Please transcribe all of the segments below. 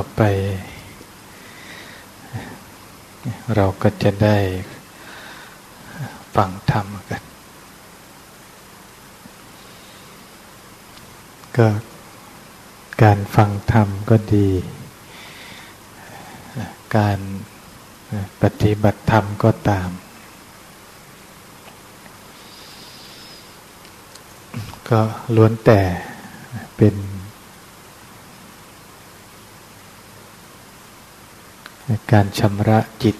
ต่อไป เราก็จะได้ฟังธรรมกัน ก็การฟังธรรมก็ดี การปฏิบัติธรรมก็ตาม ก็ล้วนแต่เป็น การชำระจิต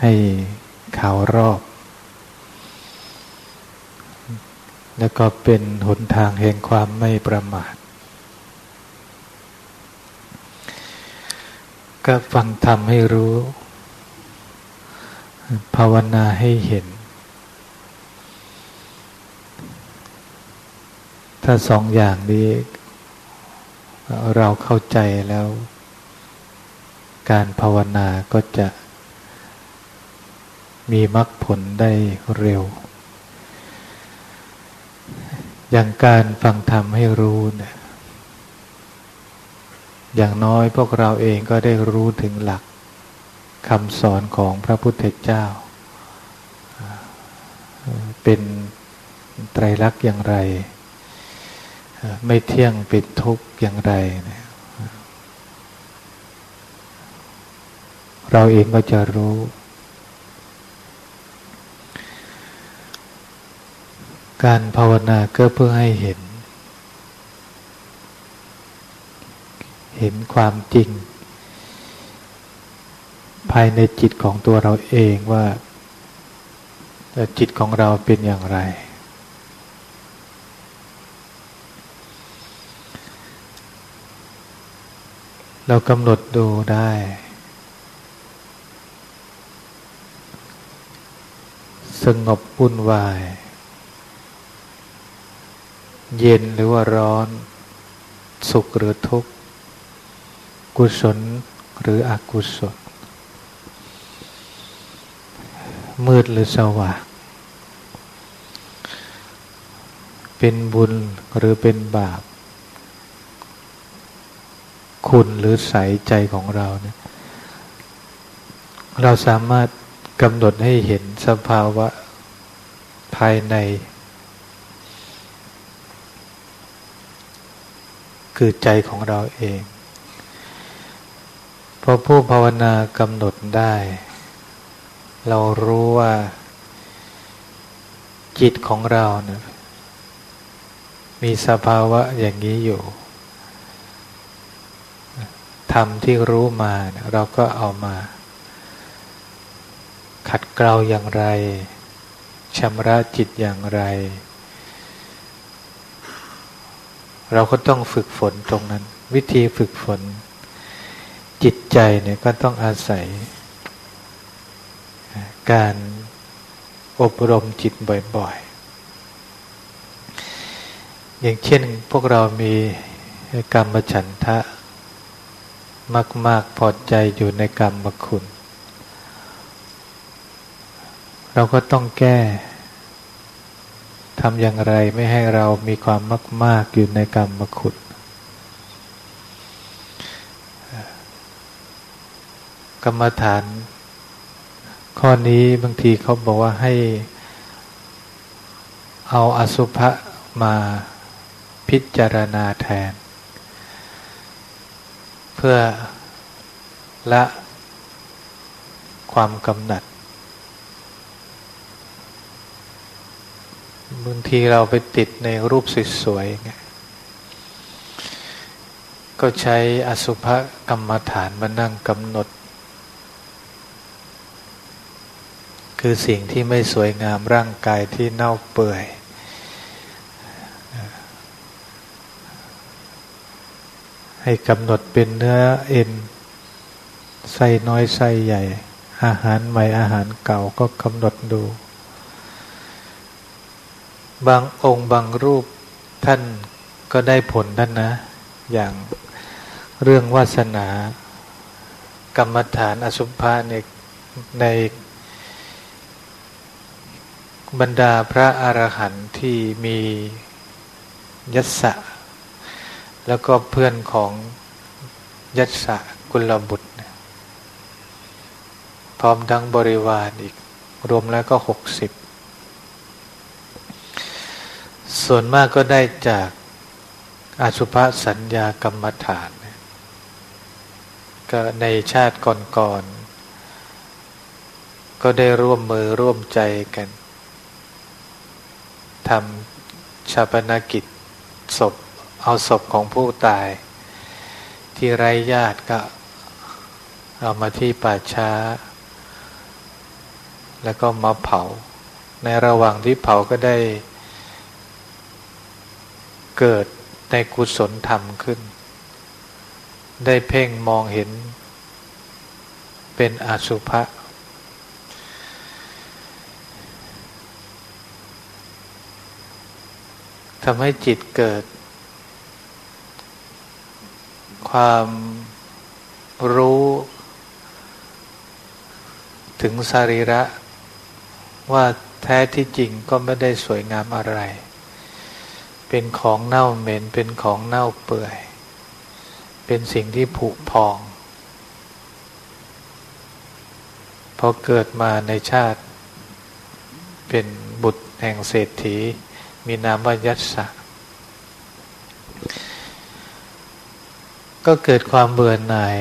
ให้ขาวรอบ แล้วก็เป็นหนทางแห่งความไม่ประมาท ก็ฟังธรรมให้รู้ ภาวนาให้เห็น ถ้าสองอย่างนี้ เราเข้าใจแล้ว การภาวนาก็จะมีมรรคผลได้เร็ว อย่างการฟังธรรมให้รู้เนี่ยอย่างน้อยพวกเราเองก็ได้รู้ถึงหลักคำสอนของพระพุทธเจ้า เป็นไตรลักษณ์อย่างไร ไม่เที่ยงเป็นทุกข์อย่างไร เราเองก็จะรู้ การภาวนาก็เพื่อให้เห็น เห็นความจริง ภายในจิตของตัวเราเองว่าจิตของเราเป็นอย่างไร เรากำหนดดูได้ สงบวุ่นวาย เย็นหรือว่าร้อน สุขหรือทุกข์ กุศลหรืออกุศล มืดหรือสว่าง เป็นบุญหรือเป็นบาป คุณหรือใสใจของเราเนี่ยเราสามารถ กำหนดให้เห็นสภาวะภายใน คือใจของเราเอง พอผู้ภาวนากำหนดได้ เรารู้ว่า จิตของเราเนี่ยมีสภาวะอย่างนี้อยู่ธรรมที่รู้มา เราก็เอามา ขัดเกลาอย่างไรชำระจิตอย่างไร เราก็ต้องฝึกฝนตรงนั้น วิธีฝึกฝน จิตใจเนี่ยก็ต้องอาศัย การอบรมจิตบ่อยๆ อย่างเช่นพวกเรามีกรรมฉันทะ มาก ๆ พอใจอยู่ในกรรมคุณ เราก็ต้องแก้ทำอย่างไรไม่ให้เรามีความมาก ๆ อยู่ในกรรมขุดกรรมฐาน ข้อนี้บางทีเขาบอกว่าให้ เอาอสุภะมาพิจารณาแทน เพื่อละความกำหนัด บางทีเราไปติดในรูปสวยๆไงก็ใช้อสุภกรรมฐานมานั่งกำหนด คือสิ่งที่ไม่สวยงามร่างกายที่เน่าเปื่อย ให้กำหนดเป็นเนื้อเอ็นไส้น้อยไส้ใหญ่ อาหารใหม่อาหารเก่าก็กำหนดดู บางองค์บางรูปท่านก็ได้ผลท่านนะ อย่างเรื่องวาสนากรรมฐานอสุภะในในบรรดาพระอรหันต์ที่มียศะแล้วก็เพื่อนของยัตสะกุลบุตร พร้อมทั้งบริวารอีกรวมแล้วก็หกสิบ ส่วนมากก็ได้จากอาสุภสัญญากรรมฐาน ก็ในชาติก่อนๆ ก็ได้ร่วมมือร่วมใจกันทำชาปนกิจศพเอาศพของผู้ตาย ที่ไร้ญาติก็เอามาที่ป่าช้า แล้วก็มาเผา ในระหว่างที่เผาก็ได้ เกิดในกุศลธรรมขึ้น ได้เพ่งมองเห็น เป็นอสุภะทำให้จิตเกิด ความรู้ ถึงสรีระ ว่าแท้ที่จริงก็ไม่ได้สวยงามอะไร เป็นของเน่าเหม็น เป็นของเน่าเปื่อย เป็นสิ่งที่ผุพอง พอเกิดมาในชาติ เป็นบุตรแห่งเศรษฐี มีนามว่ายัสสะก็เกิดความเบื่อหน่าย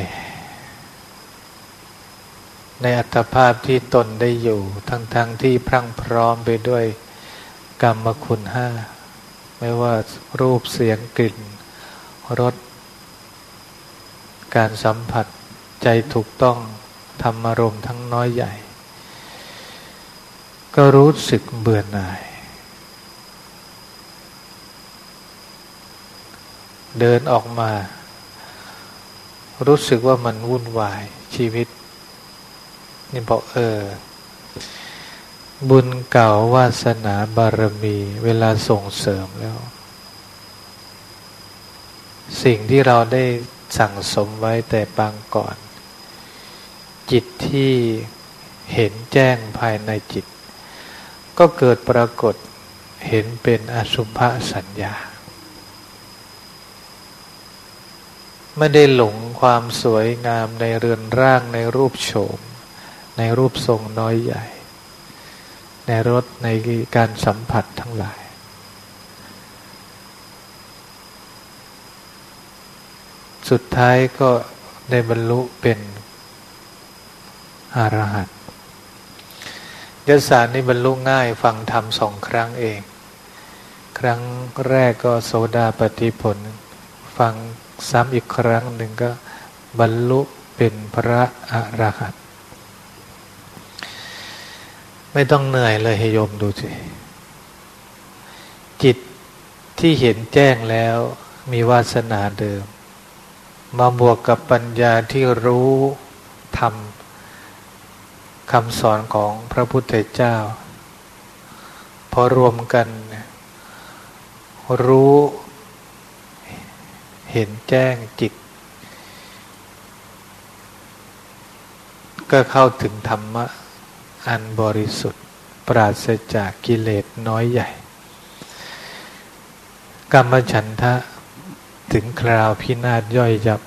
ในอัตภาพที่ตนได้อยู่ ทั้งๆทที่พรั่งพร้อมไปด้วยกรรมคุณห้า ไม่ว่ารูปเสียงกลิ่นรสการสัมผัสใจถูกต้องธรรมารมทั้งน้อยใหญ่ ก็รู้สึกเบื่อหน่าย เดินออกมา รู้สึกว่ามันวุ่นวายชีวิต นี่บอกเออ บุญเก่าวาสนาบารมี เวลาส่งเสริมแล้ว สิ่งที่เราได้สั่งสมไว้แต่ปางก่อน จิตที่เห็นแจ้งภายในจิต ก็เกิดปรากฏเห็นเป็นอสุภสัญญา ไม่ได้หลงความสวยงามในเรือนร่างในรูปโฉม ในรูปทรงน้อยใหญ่ ในรสในการสัมผัสทั้งหลาย สุดท้ายก็ได้บรรลุเป็นอรหันต์ยศารนี่บรรลุง่ายฟังธรรมสองครั้งเอง ครั้งแรกก็โสดาปฏิผล ฟังซ้ำอีกครั้งหนึ่งก็บรรลุเป็นพระอรหันต์ ไม่ต้องเหนื่อยเลยให้โยมดูสิ จิตที่เห็นแจ้งแล้วมีวาสนาเดิม มาบวกกับปัญญาที่รู้ทำคำสอนของพระพุทธเจ้า พอรวมกัน รู้เห็นแจ้งจิต ก็เข้าถึงธรรมะ อันบริสุทธิ์ ปราศจากกิเลสน้อยใหญ่ กรรมฉันทะถึงคราวพินาศย่อยยับ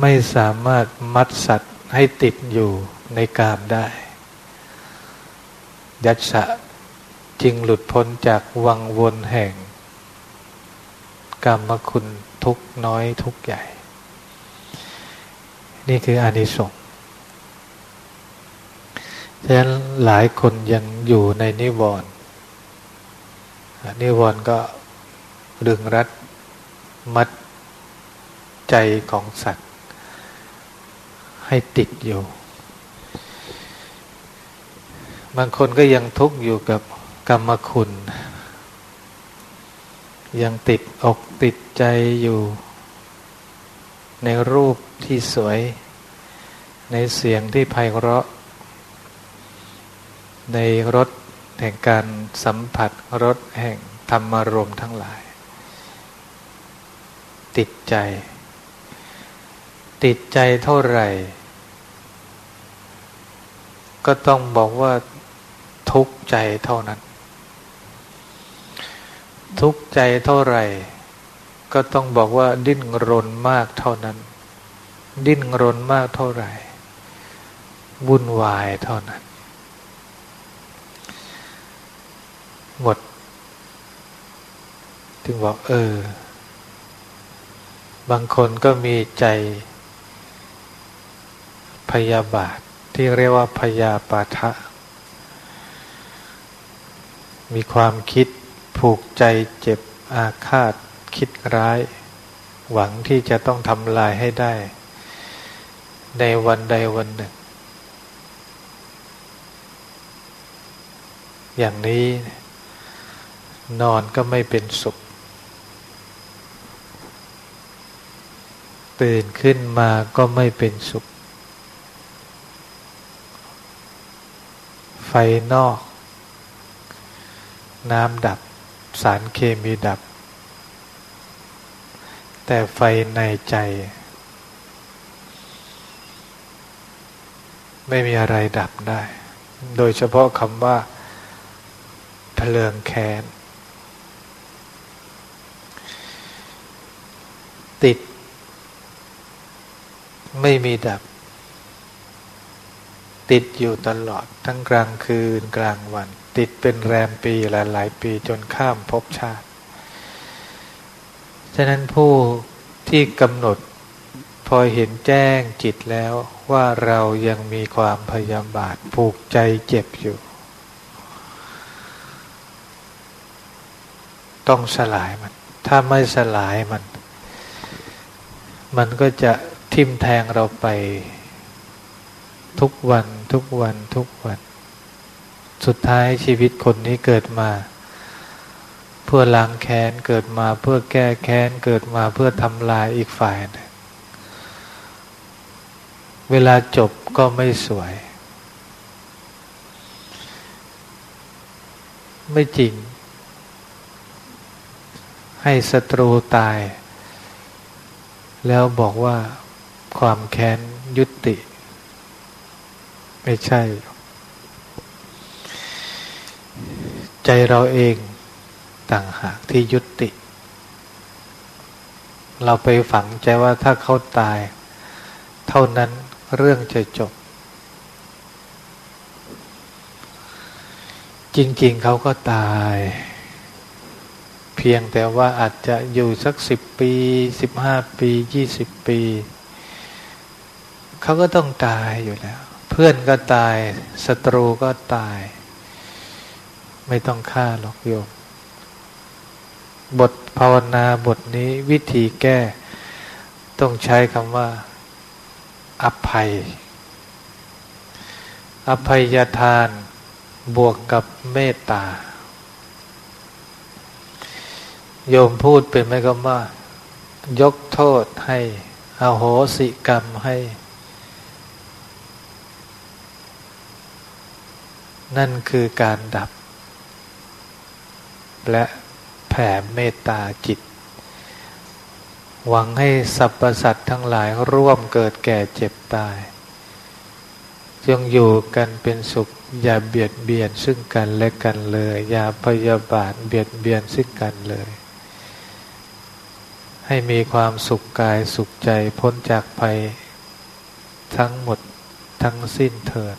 ไม่สามารถมัดสัตว์ให้ติดอยู่ในกามได้ ยัตสะจึงหลุดพ้นจากวังวนแห่ง กรรมคุณทุกน้อยทุกใหญ่ นี่คืออานิสงส์ ฉะนั้นหลายคนยังอยู่ในนิวรณ์นิวรณ์ก็ดึงรัดมัดใจของสัตว์ ให้ติดอยู่ บางคนก็ยังทุกข์อยู่กับกรรมคุณ ยังติดอกติดใจอยู่ ในรูปที่สวย ในเสียงที่ไพเราะ ในรสแห่งการสัมผัสรสแห่งธรรมารมทั้งหลาย ติดใจ ติดใจเท่าไหร่ ก็ต้องบอกว่าทุกข์ใจเท่านั้น ทุกข์ใจเท่าไหร่ ก็ต้องบอกว่าดิ้นรนมากเท่านั้น ดิ้นรนมากเท่าไหร่วุ่นวายเท่านั้น หมด ถึงบอกเออ บางคนก็มีใจพยาบาทที่เรียกว่าพยาปาทะ มีความคิดผูกใจเจ็บอาฆาตคิดร้าย หวังที่จะต้องทำลายให้ได้ ในวันใดวันหนึ่ง อย่างนี้นอนก็ไม่เป็นสุข ตื่นขึ้นมาก็ไม่เป็นสุข ไฟนอก น้ำดับ สารเคมีดับ แต่ไฟในใจ ไม่มีอะไรดับได้ โดยเฉพาะคำว่าเพลิงแค้นติด ไม่มีดับ ติดอยู่ตลอดทั้งกลางคืนกลางวัน ติดเป็นแรมปีหลายหลายปีจนข้ามภพชาติ ฉะนั้นผู้ที่กำหนดพอเห็นแจ้งจิตแล้วว่าเรายังมีความพยาบาทผูกใจเจ็บอยู่ ต้องสลายมัน ถ้าไม่สลายมัน มันก็จะ ทิ่มแทงเราไป ทุกวันทุกวันทุกวัน สุดท้ายชีวิตคนนี้เกิดมา เพื่อล้างแค้นเกิดมาเพื่อแก้แค้นเกิดมาเพื่อทำลายอีกฝ่ายนึงเวลาจบก็ไม่สวย ไม่จริง ให้ศัตรูตาย แล้วบอกว่า ความแค้นยุติ ไม่ใช่ ใจเราเองต่างหากที่ยุติ เราไปฝังใจว่าถ้าเขาตาย เท่านั้นเรื่องจะจบ จริง ๆเขาก็ตาย เพียงแต่ว่าอาจจะอยู่สักสิบปีสิบห้าปียี่สิบปี เขาก็ต้องตายอยู่แล้ว เพื่อนก็ตายศัตรูก็ตาย ไม่ต้องฆ่าหรอกโยม บทภาวนาบทนี้วิธีแก้ ต้องใช้คำว่า อภัย อภัยทานบวกกับเมตตา โยมพูดเป็นไหมก็ว่า ยกโทษให้อโหสิกรรมให้ นั่นคือการดับ และแผ่เมตตาจิต หวังให้สรรพสัตว์ทั้งหลายร่วมเกิดแก่เจ็บตาย จงอยู่กันเป็นสุข อย่าเบียดเบียนซึ่งกันและกันเลย อย่าพยาบาทเบียดเบียนซึ่งกันเลย ให้มีความสุขกายสุขใจพ้นจากภัย ทั้งหมดทั้งสิ้นเถิด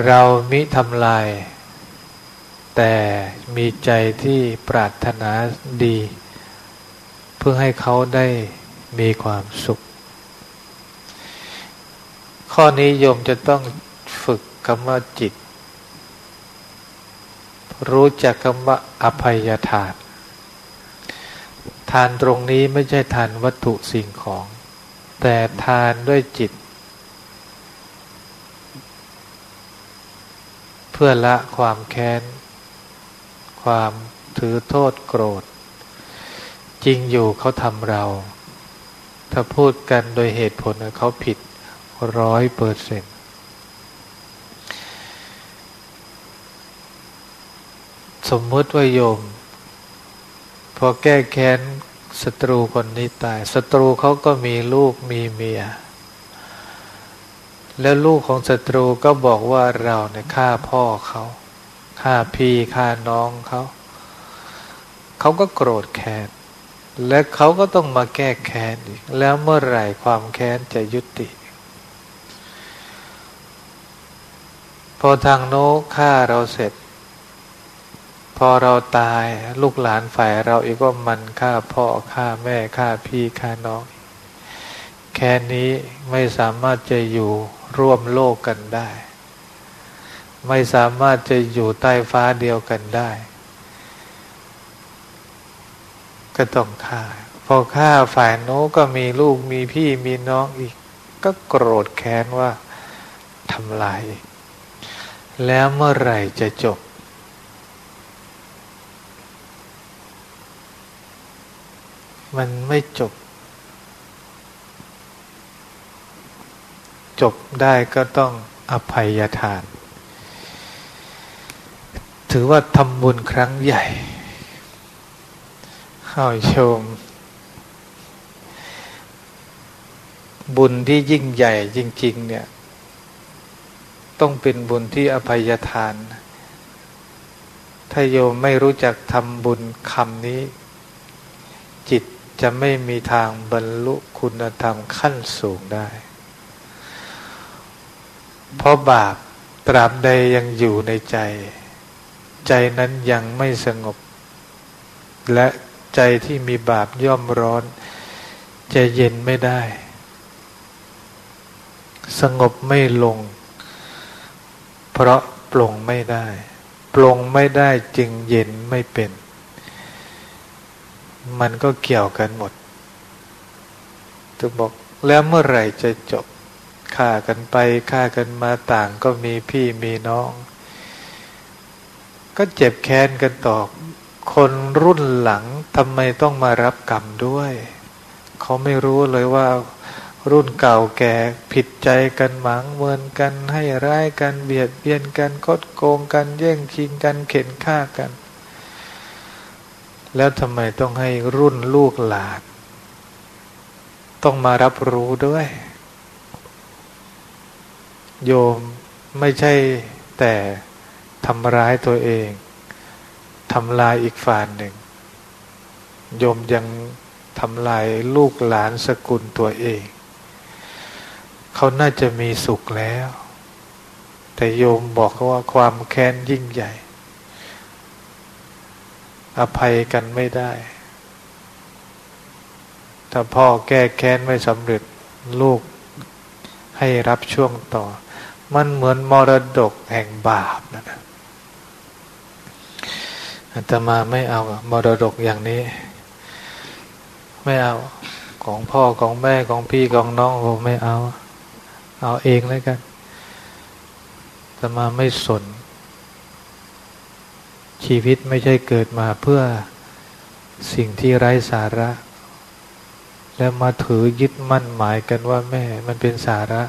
เรามิทำลาย แต่มีใจที่ปรารถนาดี เพื่อให้เขาได้มีความสุข ข้อนี้โยมจะต้องฝึกคำว่าจิต รู้จักคำว่าอภัยทาน ทานตรงนี้ไม่ใช่ทานวัตถุสิ่งของ แต่ทานด้วยจิต เพื่อละความแค้น ความถือโทษโกรธ จริงอยู่เขาทำเรา ถ้าพูดกันโดยเหตุผลเขาผิดร้อยเปอร์เซ็นต์สมมติว่าโยม พอแก้แค้นศัตรูคนนี้ตายศัตรูเขาก็มีลูกมีเมีย แล้วลูกของศัตรูก็บอกว่าเราเนี่ยฆ่าพ่อเขาฆ่าพี่ฆ่าน้องเขาเขาก็โกรธแค้นและเขาก็ต้องมาแก้แค้นอีก แล้วเมื่อไหร่ความแค้นจะยุติ พอทางโน้ฆ่าเราเสร็จ พอเราตายลูกหลานฝ่ายเราอีกก็มันฆ่าพ่อฆ่าแม่ฆ่าพี่ฆ่าน้อง แค่นี้ไม่สามารถจะอยู่ ร่วมโลกกันได้ ไม่สามารถจะอยู่ใต้ฟ้าเดียวกันได้ ก็ต้องฆ่า พอฆ่าฝ่ายโน้ก็มีลูกมีพี่มีน้องอีก ก็โกรธแค้นว่าทำลาย แล้วเมื่อไหร่จะจบมันไม่จบ จบได้ก็ต้องอภัยทาน ถือว่าทำบุญครั้งใหญ่ เข้าชม บุญที่ยิ่งใหญ่จริง ๆ เนี่ย ต้องเป็นบุญที่อภัยทาน ถ้าโยมไม่รู้จักทำบุญคำนี้ จิตจะไม่มีทางบรรลุคุณธรรมขั้นสูงได้ เพราะบาปตราบใดยังอยู่ในใจ ใจนั้นยังไม่สงบ และใจที่มีบาปย่อมร้อน จะเย็นไม่ได้ สงบไม่ลง เพราะปลงไม่ได้ปลงไม่ได้จึงเย็นไม่เป็น มันก็เกี่ยวกันหมดถึงบอกแล้วเมื่อไหร่จะจบ ฆ่ากันไปฆ่ากันมาต่างก็มีพี่มีน้อง ก็เจ็บแค้นกันต่อคนรุ่นหลังทำไมต้องมารับกรรมด้วย เขาไม่รู้เลยว่า รุ่นเก่าแก่ผิดใจกันหมางเมินกันให้ร้ายกันเบียดเบียนกันคดโกงกันแย่งชิงกันเข็นฆ่ากัน แล้วทำไมต้องให้รุ่นลูกหลานต้องมารับรู้ด้วย โยมไม่ใช่แต่ทำร้ายตัวเองทำลายอีกฝ่ายหนึ่ง โยมยังทำลายลูกหลานสกุลตัวเอง เขาน่าจะมีสุขแล้ว แต่โยมบอกว่าความแค้นยิ่งใหญ่ อภัยกันไม่ได้ ถ้าพ่อแก้แค้นไม่สำเร็จลูกให้รับช่วงต่อ มันเหมือนมรดกแห่งบาปนะนะอาตมาไม่เอามรดกอย่างนี้ ไม่เอาของพ่อของแม่ของพี่ของน้องผมไม่เอา เอาเองเลยกันอาตมาไม่สน ชีวิตไม่ใช่เกิดมาเพื่อสิ่งที่ไร้สาระ แล้วมาถือยึดมั่นหมายกันว่าแม่มันเป็นสาระ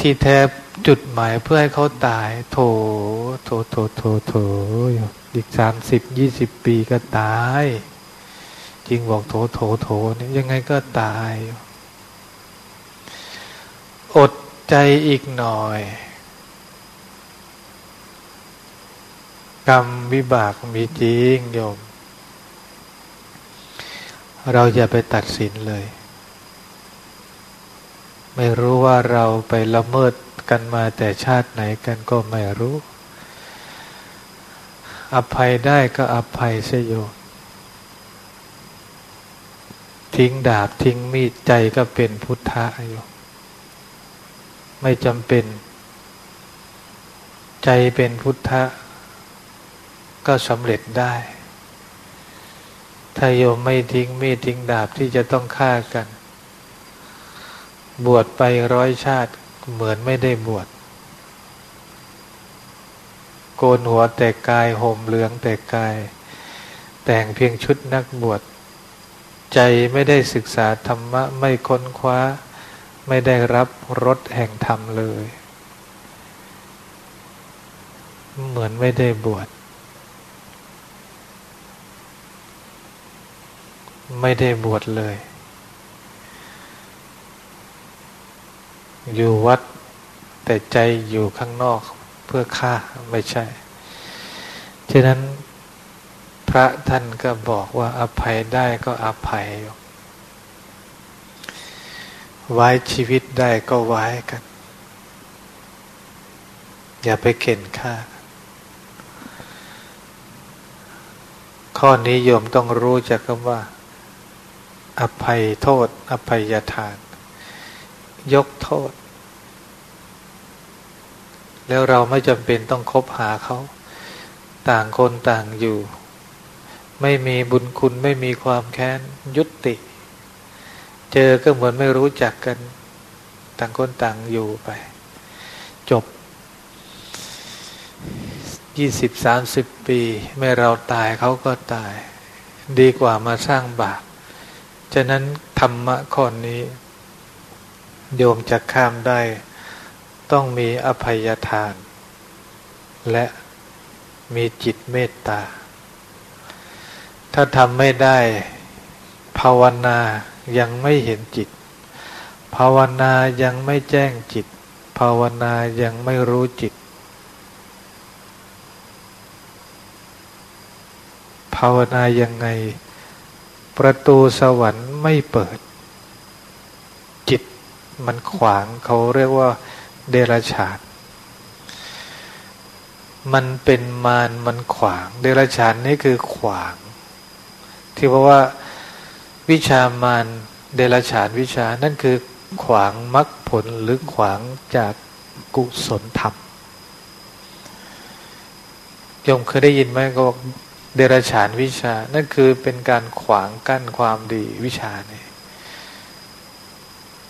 ที่แท้จุดหมายเพื่อให้เขาตาย โถ โถ โถ โถ โถอีกสามสิบยี่สิบปีก็ตาย จริงบอกโถ โถ โถนี่ยังไงก็ตาย อดใจอีกหน่อย กรรมวิบากมีจริงโยม เราอย่าไปตัดสินเลย ไม่รู้ว่าเราไปละเมิดกันมาแต่ชาติไหนกันก็ไม่รู้ อภัยได้ก็อภัยเสยโยทิ้งดาบทิ้งมีดใจก็เป็นพุทธะอยู่ไม่จำเป็น ใจเป็นพุทธะ ก็สำเร็จได้ ถ้าโยมไม่ทิ้งมีดทิ้งดาบที่จะต้องฆ่ากัน บวชไปร้อยชาติเหมือนไม่ได้บวชโกนหัวแต่กายห่มเหลืองแต่กาย แต่งเพียงชุดนักบวชใจไม่ได้ศึกษาธรรมะไม่ค้นคว้า ไม่ได้รับรสแห่งธรรมเลย เหมือนไม่ได้บวชไม่ได้บวชเลย อยู่วัด แต่ใจอยู่ข้างนอกเพื่อฆ่าไม่ใช่ ฉะนั้นพระท่านก็บอกว่าอภัยได้ก็อภัยไว้ชีวิตได้ก็ไว้กัน อย่าไปเข็นฆ่า ข้อนี้โยมต้องรู้จักคำว่า อภัยโทษ อภัยทาน ยกโทษ แล้วเราไม่จำเป็นต้องคบหาเขาต่างคนต่างอยู่ ไม่มีบุญคุณไม่มีความแค้นยุติ เจอก็เหมือนไม่รู้จักกัน ต่างคนต่างอยู่ไป จบยี่สิบสามสิบปีไม่เราตายเขาก็ตาย ดีกว่ามาสร้างบาปฉะนั้นธรรมะข้อนี้ โยมจะข้ามได้ ต้องมีอภัยทาน และมีจิตเมตตา ถ้าทำไม่ได้ภาวนายังไม่เห็นจิต ภาวนายังไม่แจ้งจิต ภาวนายังไม่รู้จิต ภาวนายังไง ประตูสวรรค์ไม่เปิด จิตมันขวางเขาเรียกว่า เดรัจฉาน มันเป็นมารมันขวาง เดรัจฉานนี่คือขวาง ที่บอกว่าวิชามานเดลฉานวิชานั่นคือขวางมรรคผลหรือขวางจากกุศลธรรมโยมเคยได้ยินไหมก็บอกเดรัจฉานวิชา นั่นคือเป็นการขวางกั้นความดีวิชาเนี่ย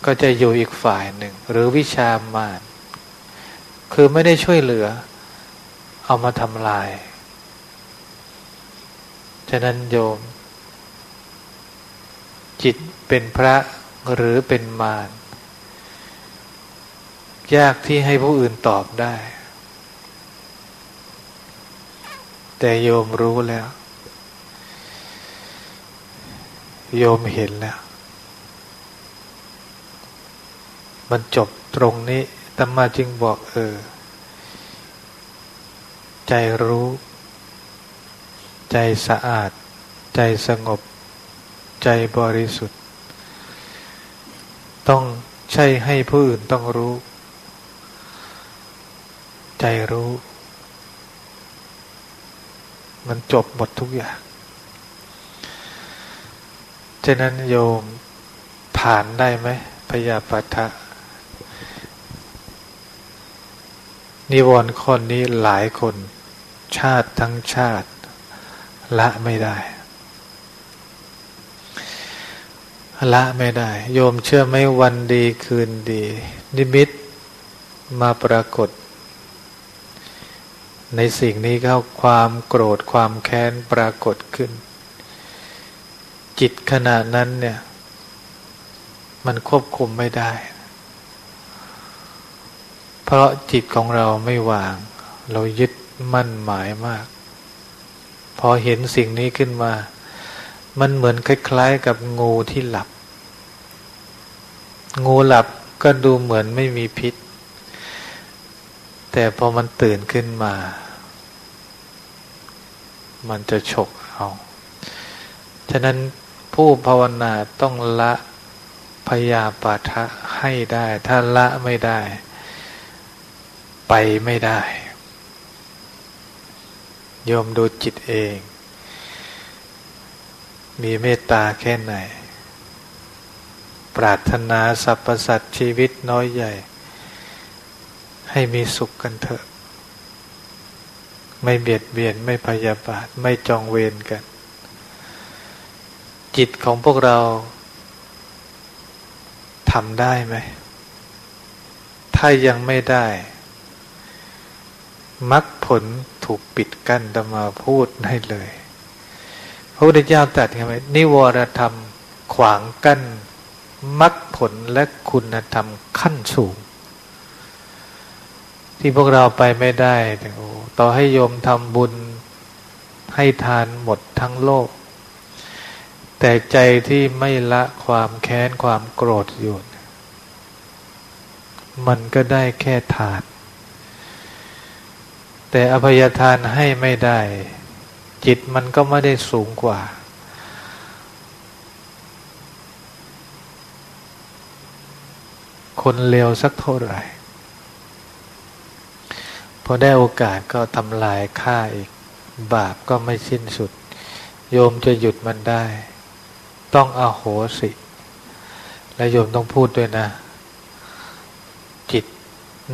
ก็จะอยู่อีกฝ่ายหนึ่ง หรือวิชามาน คือไม่ได้ช่วยเหลือ เอามาทำลาย ฉะนั้นโยม จิตเป็นพระหรือเป็นมารยากที่ให้ผู้อื่นตอบได้ แต่โยมรู้แล้ว โยมเห็นแล้ว มันจบตรงนี้ ตมาจึงบอกเออ ใจรู้ ใจสะอาด ใจสงบ ใจบริสุทธิ์ ต้องใช่ให้ผู้อื่นต้องรู้ ใจรู้ มันจบหมดทุกอย่างฉะนั้นโยมผ่านได้ไหมพยาปัทะ นิวรณ์คนนี้หลายคน ชาติทั้งชาติ ละไม่ได้ ละไม่ได้ โยมเชื่อไหมวันดีคืนดี นิมิตมาปรากฏ ในสิ่งนี้เข้าความโกรธความแค้นปรากฏขึ้น จิตขณะนั้นเนี่ย มันควบคุมไม่ได้ เพราะจิตของเราไม่วาง เรายึดมั่นหมายมาก พอเห็นสิ่งนี้ขึ้นมา มันเหมือนคล้ายๆกับงูที่หลับ งูหลับก็ดูเหมือนไม่มีพิษ แต่พอมันตื่นขึ้นมา มันจะฉกเอา ฉะนั้นผู้ภาวนาต้องละพยาปาทะให้ได้ ถ้าละไม่ได้ ไปไม่ได้ยอมดูจิตเอง มีเมตตาแค่ไหน ปรารถนาสรรพสัตว์ชีวิตน้อยใหญ่ ให้มีสุขกันเถอะ ไม่เบียดเบียนไม่พยาบาท ไม่จองเวรกัน จิตของพวกเราทำได้ไหม ถ้ายังไม่ได้ มรรคผลถูกปิดกั้นตมาพูดให้เลย พระพุทธเจ้าตรัสไงไหมนิวรธรรมขวางกั้นมรรคผลและคุณธรรมขั้นสูง ที่พวกเราไปไม่ได้โอ้ต่อให้โยมทำบุญให้ทานหมดทั้งโลก แต่ใจที่ไม่ละความแค้นความโกรธอยู่ มันก็ได้แค่ทาน แต่อภัยทานให้ไม่ได้ จิตมันก็ไม่ได้สูงกว่า คนเลวสักเท่าไหร่ พอได้โอกาสก็ทำลายฆ่าอีก บาปก็ไม่สิ้นสุด โยมจะหยุดมันได้ ต้องอาโหสิ และโยมต้องพูดด้วยนะ จิต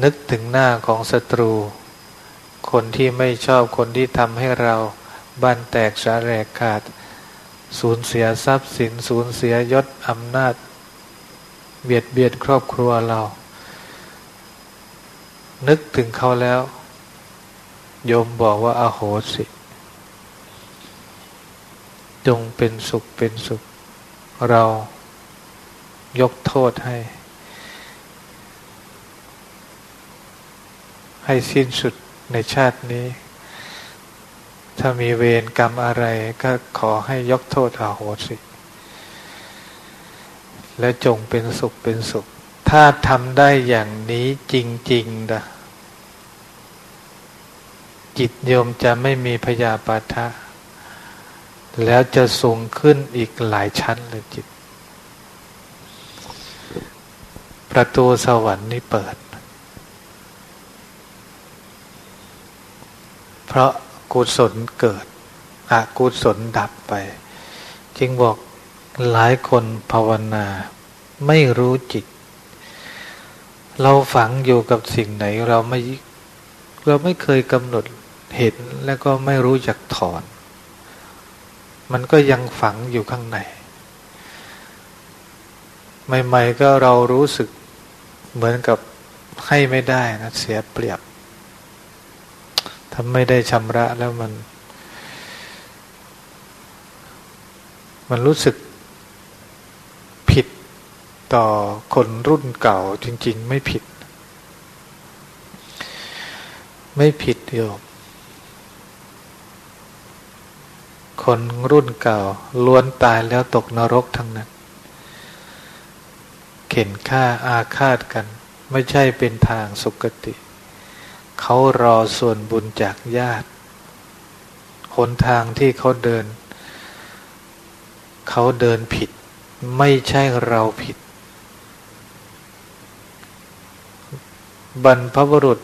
นึกถึงหน้าของศัตรู คนที่ไม่ชอบคนที่ทำให้เราบ้านแตกสาแรกขาด สูญเสียทรัพย์สิน สูญเสียยศอำนาจ เบียดเบียนครอบครัวเรา นึกถึงเขาแล้ว โยมบอกว่าอาโหสิ จงเป็นสุขเป็นสุข เรายกโทษให้ ให้สิ้นสุด ในชาตินี้ ถ้ามีเวรกรรมอะไรก็ขอให้ยกโทษอาโหสิ และจงเป็นสุขเป็นสุข ถ้าทำได้อย่างนี้จริงๆนะจิตโยมจะไม่มีพยาปาทะ แล้วจะสูงขึ้นอีกหลายชั้นเลยจิต ประตูสวรรค์นี่เปิด เพราะกุศลเกิดอกุศลดับไป จึงบอกหลายคนภาวนาไม่รู้จิต เราฝังอยู่กับสิ่งไหนเราไม่เราไม่เคยกำหนดเห็นแล้วก็ไม่รู้จักถอน มันก็ยังฝังอยู่ข้างในใหม่ๆก็เรารู้สึกเหมือนกับให้ไม่ได้นะเสียเปรียบ ถ้าไม่ได้ชำระแล้วมัน มันรู้สึกผิดต่อคนรุ่นเก่าจริง ๆ ไม่ผิด ไม่ผิดโยมคนรุ่นเก่าล้วนตายแล้วตกนรกทั้งนั้น เข็นฆ่าอาฆาตกัน ไม่ใช่เป็นทางสุคติ เขารอส่วนบุญจากญาติหนทางที่เขาเดิน เขาเดินผิด ไม่ใช่เราผิด บรรพบุรุษ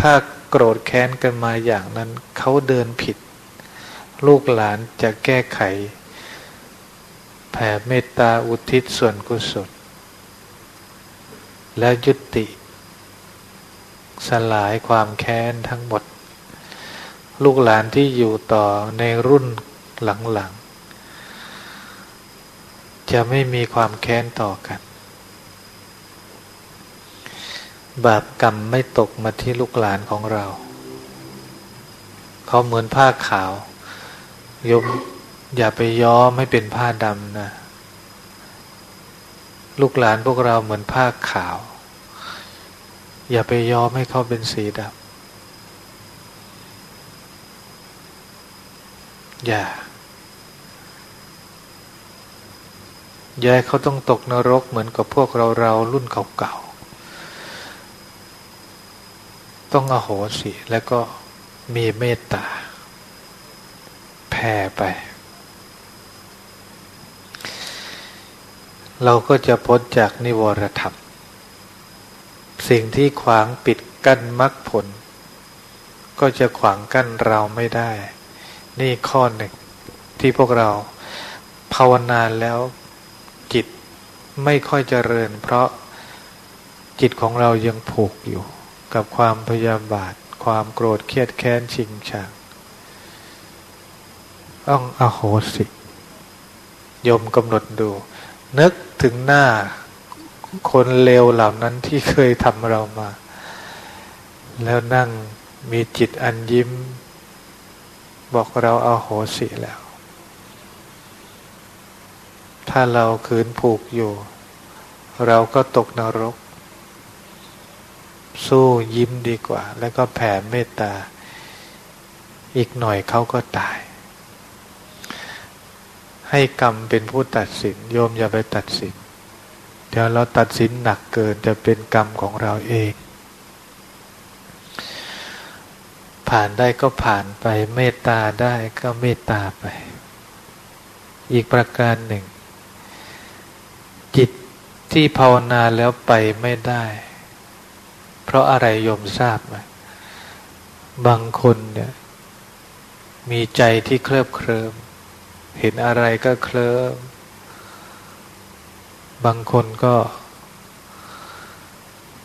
ถ้าโกรธแค้นกันมาอย่างนั้น เขาเดินผิด ลูกหลานจะแก้ไข แผ่เมตตาอุทิศส่วนกุศล และยุติ สลายความแค้นทั้งหมด ลูกหลานที่อยู่ต่อในรุ่นหลังๆ จะไม่มีความแค้นต่อกัน บาปกรรมไม่ตกมาที่ลูกหลานของเรา เขาเหมือนผ้าขาว ยมอย่าไปย้อมให้เป็นผ้าดำนะ ลูกหลานพวกเราเหมือนผ้าขาว อย่าไปยอมให้เขาเป็นสีดำอย่า อย่าให้เขาต้องตกนรกเหมือนกับพวกเราเรารุ่นเก่าๆ ต้องอโหสิแล้วก็มีเมตตาแผ่ไป เราก็จะพ้นจากนิวรธรรม สิ่งที่ขวางปิดกั้นมรรคผล ก็จะขวางกั้นเราไม่ได้ นี่ข้อหนึ่งที่พวกเราภาวนาแล้วจิตไม่ค่อยเจริญ เพราะจิตของเรายังผูกอยู่ กับความพยาบาท ความโกรธเครียดแค้นชิงชังต้องอโหสิ ยมกำหนดดู นึกถึงหน้า คนเลวเหล่านั้นที่เคยทำเรามา แล้วนั่งมีจิตอันยิ้ม บอกเราเอาโหสิแล้ว ถ้าเราคืนผูกอยู่ เราก็ตกนรก สู้ยิ้มดีกว่า แล้วก็แผ่เมตตา อีกหน่อยเขาก็ตายให้กรรมเป็นผู้ตัดสิน โยมอย่าไปตัดสิน เดี๋ยวเราตัดสินหนักเกินจะเป็นกรรมของเราเอง ผ่านได้ก็ผ่านไปเมตตาได้ก็เมตตาไป อีกประการหนึ่ง จิตที่ภาวนาแล้วไปไม่ได้ เพราะอะไรโยมทราบไหมบางคนเนี่ยมีใจที่เคลิบเคลิมเห็นอะไรก็เคลิม บางคนก็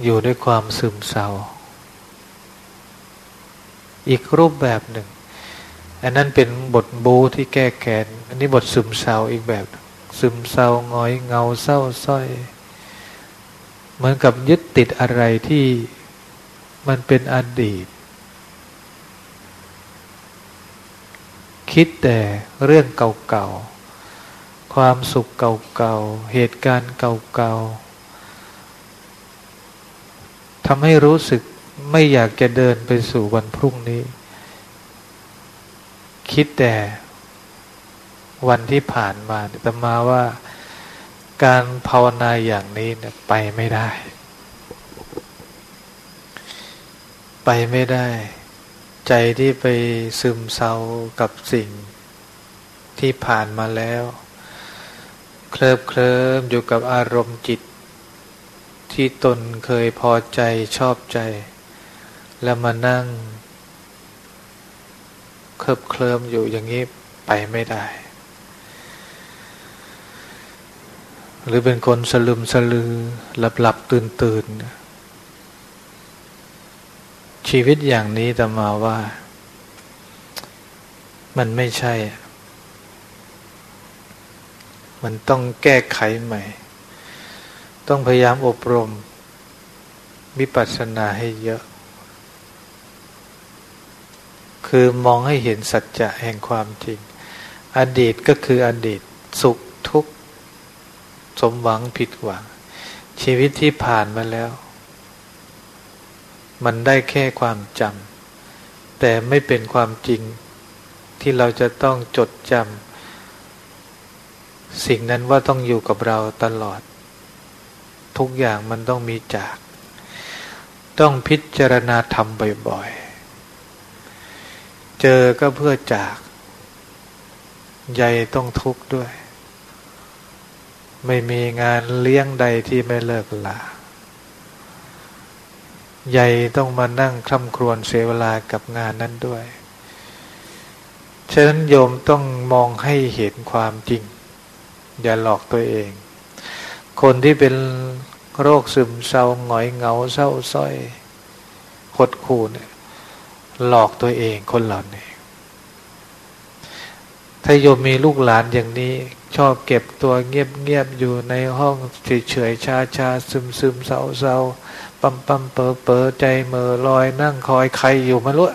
อยู่ด้วยความซึมเศร้า อีกรูปแบบหนึ่ง อันนั้นเป็นบทบูที่แก้แค้นอันนี้บทซึมเศร้าอีกแบบ ซึมเศร้าง้อยเงาเศร้าส้อย เหมือนกับยึดติดอะไรที่มันเป็นอดีต คิดแต่เรื่องเก่าๆ ความสุขเก่าๆ เหตุการณ์เก่าๆทำให้รู้สึกไม่อยากจะเดินไปสู่วันพรุ่งนี้ คิดแต่วันที่ผ่านมาแต่มาว่าการภาวนาอย่างนี้เนี่ยไปไม่ได้ ไปไม่ได้ ใจที่ไปซึมเศร้ากับสิ่งที่ผ่านมาแล้ว เคลิบเคลิ้มอยู่กับอารมณ์จิต ที่ตนเคยพอใจชอบใจ แล้วมานั่ง เคลิบเคลิมอยู่อย่างนี้ไปไม่ได้ หรือเป็นคนสลึมสลือหลับหลับตื่นตื่นชีวิตอย่างนี้แต่มาว่า มันไม่ใช่ มันต้องแก้ไขใหม่ ต้องพยายามอบรมวิปัสสนาให้เยอะ คือมองให้เห็นสัจจะแห่งความจริง อดีตก็คืออดีตสุขทุกข์ สมหวังผิดหวัง ชีวิตที่ผ่านมาแล้ว มันได้แค่ความจำแต่ไม่เป็นความจริงที่เราจะต้องจดจำ สิ่งนั้นว่าต้องอยู่กับเราตลอด ทุกอย่างมันต้องมีจาก ต้องพิจารณาธรรมบ่อยๆ เจอก็เพื่อจาก ใหญ่ต้องทุกข์ด้วย ไม่มีงานเลี้ยงใดที่ไม่เลิกลาใหญ่ต้องมานั่งคล่ำครวญเสียเวลากับงานนั้นด้วย ฉะนั้นโยมต้องมองให้เห็นความจริง อย่าหลอกตัวเอง คนที่เป็นโรคซึมเศร้าหงอยเหงาเศร้าส้อยหดขู่เนี่ยหลอกตัวเองคนเหล่านี้ ถ้าโยมมีลูกหลานอย่างนี้ ชอบเก็บตัวเงียบเงียบอยู่ในห้องเฉยเฉยชาชาซึมซึมเศร้าเศร้าปั๊มปั๊มเปอเปอใจเมื่อลอย นั่งคอยใครอยู่มาลุ้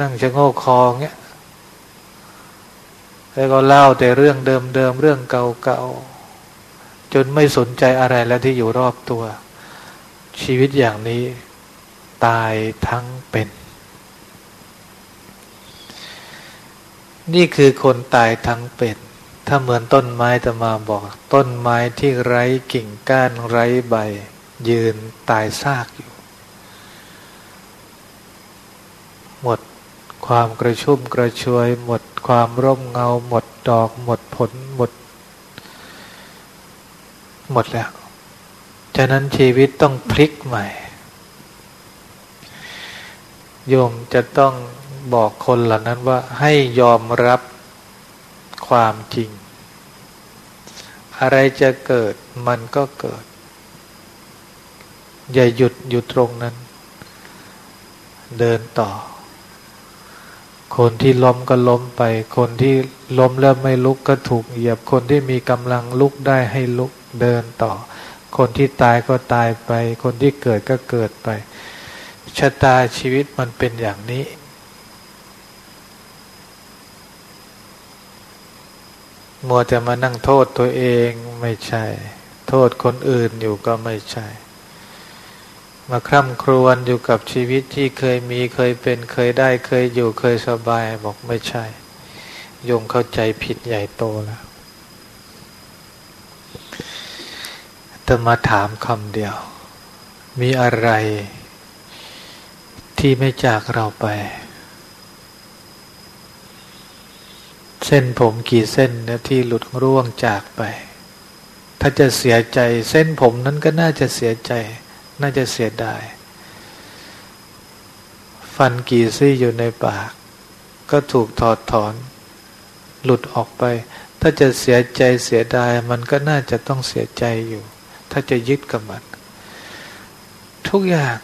นั่งชะโงกคอเงี้ย แล้วก็เล่าแต่เรื่องเดิมเดิมเรื่องเก่าเก่าจนไม่สนใจอะไรแล้วที่อยู่รอบตัว ชีวิตอย่างนี้ ตายทั้งเป็น นี่คือคนตายทั้งเป็น ถ้าเหมือนต้นไม้จะมาบอก ต้นไม้ที่ไร้กิ่งก้านไร้ใบ ยืนตายซากอยู่ หมด ความกระชุ่มกระชวย หมดความร่มเงา หมดดอก หมดผลหมด หมดแล้ว ฉะนั้นชีวิตต้องพลิกใหม่ โยมจะต้องบอกคนเหล่านั้นว่าให้ยอมรับความจริง อะไรจะเกิดมันก็เกิด อย่าหยุดอยู่ตรงนั้น เดินต่อ คนที่ล้มก็ล้มไป คนที่ล้มแล้วไม่ลุกก็ถูกเหยียบ คนที่มีกำลังลุกได้ให้ลุกเดินต่อ คนที่ตายก็ตายไป คนที่เกิดก็เกิดไป ชะตาชีวิตมันเป็นอย่างนี้ มัวจะมานั่งโทษตัวเองไม่ใช่ โทษคนอื่นอยู่ก็ไม่ใช่ มาคร่ำครวญอยู่กับชีวิตที่เคยมีเคยเป็นเคยได้เคยอยู่เคยสบายบอกไม่ใช่ยงเข้าใจผิดใหญ่โตแล้วแต่มาถามคำเดียว มีอะไรที่ไม่จากเราไป เส้นผมกี่เส้นนะที่หลุดร่วงจากไป ถ้าจะเสียใจเส้นผมนั้นก็น่าจะเสียใจ น่าจะเสียดาย ฟันกี่ซี่อยู่ในปาก ก็ถูกถอดถอน หลุดออกไป ถ้าจะเสียใจเสียดาย มันก็น่าจะต้องเสียใจอยู่ ถ้าจะยึดกับมัน ทุกอย่าง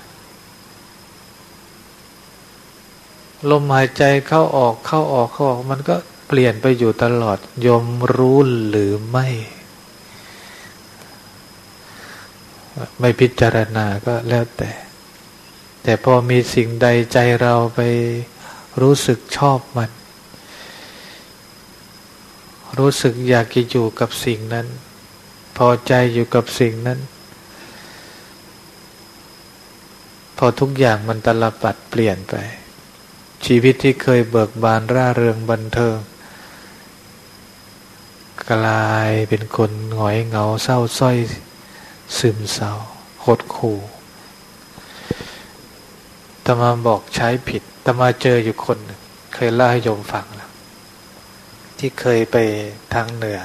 ลมหายใจเข้าออกเข้าออกเข้าออก มันก็เปลี่ยนไปอยู่ตลอดยมรู้หรือไม่ ไม่พิจารณาก็แล้วแต่ แต่พอมีสิ่งใดใจเราไปรู้สึกชอบมัน รู้สึกอยากจะอยู่กับสิ่งนั้น พอใจอยู่กับสิ่งนั้น พอทุกอย่างมันตลปัดเปลี่ยนไป ชีวิตที่เคยเบิกบานร่าเริงบันเทิงกลายเป็นคนหงอยเหงาเศร้าส้อย ซึมเศร้าหดขู่ตมาบอกใช้ผิดตมาเจออยู่คนเคยเล่าให้โยมฟังแล้วที่เคยไปทางเหนือ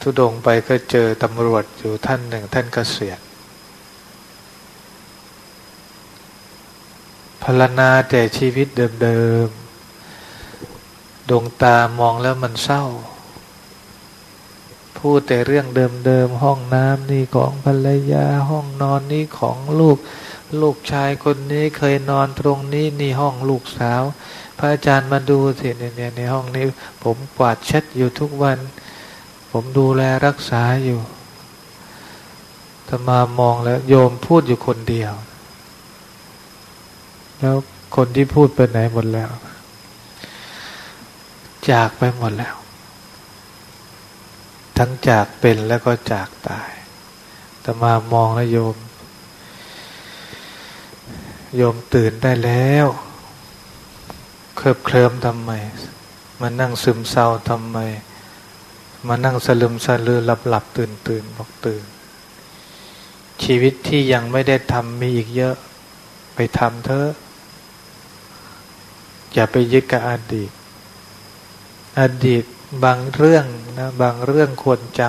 ทุดงไปก็เจอตำรวจอยู่ท่านหนึ่งท่านกเกษียณพรณนาแต่ชีวิตเดิมๆดวงตามองแล้วมันเศร้า พูดแต่เรื่องเดิมๆห้องน้ำนี่ของภรรยาห้องนอนนี่ของลูก ลูกชายคนนี้เคยนอนตรงนี้นี่ห้องลูกสาว พระอาจารย์มาดูสิเนี่ยในห้องนี้ ผมกวาดเช็ดอยู่ทุกวัน ผมดูแลรักษาอยู่ถ้ามามองแล้ว โยมพูดอยู่คนเดียว แล้วคนที่พูดไปไหนหมดแล้ว จากไปหมดแล้ว ทั้งจากเป็นแล้วก็จากตายแต่มามองแล้วโยม โยมตื่นได้แล้ว เคลิบเคลิมทำไม มานั่งซึมเศร้าทำไม มานั่งสลึมสลือหลับหลับตื่นตื่นบอกตื่น ชีวิตที่ยังไม่ได้ทำมีอีกเยอะ ไปทำเถอะ อย่าไปยึดกับอดีต อดีต บางเรื่องนะบางเรื่องควรจ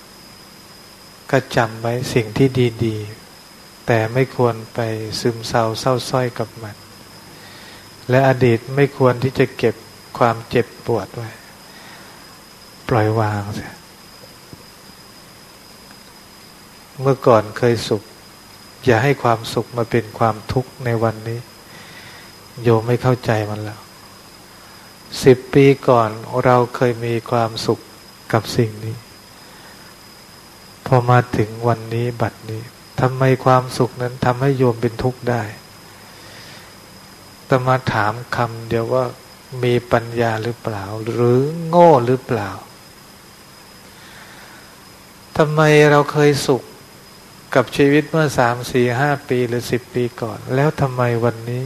ำก็จำไว้สิ่งที่ดีๆ แต่ไม่ควรไปซึมเศร้าเศร้าส้อยกับมัน และอดีตไม่ควรที่จะเก็บความเจ็บปวดไว้ ปล่อยวางเสียเมื่อก่อนเคยสุข อย่าให้ความสุขมาเป็นความทุกข์ในวันนี้ โยไม่เข้าใจมันแล้ว สิบปีก่อนเราเคยมีความสุขกับสิ่งนี้ พอมาถึงวันนี้บัดนี้ทำไมความสุขนั้นทำให้โยมเป็นทุกข์ได้แต่มาถามคำเดียวว่ามีปัญญาหรือเปล่า หรือโง่หรือเปล่าทำไมเราเคยสุขกับชีวิตเมื่อสามสี่ห้าปีหรือสิบปีก่อน แล้วทำไมวันนี้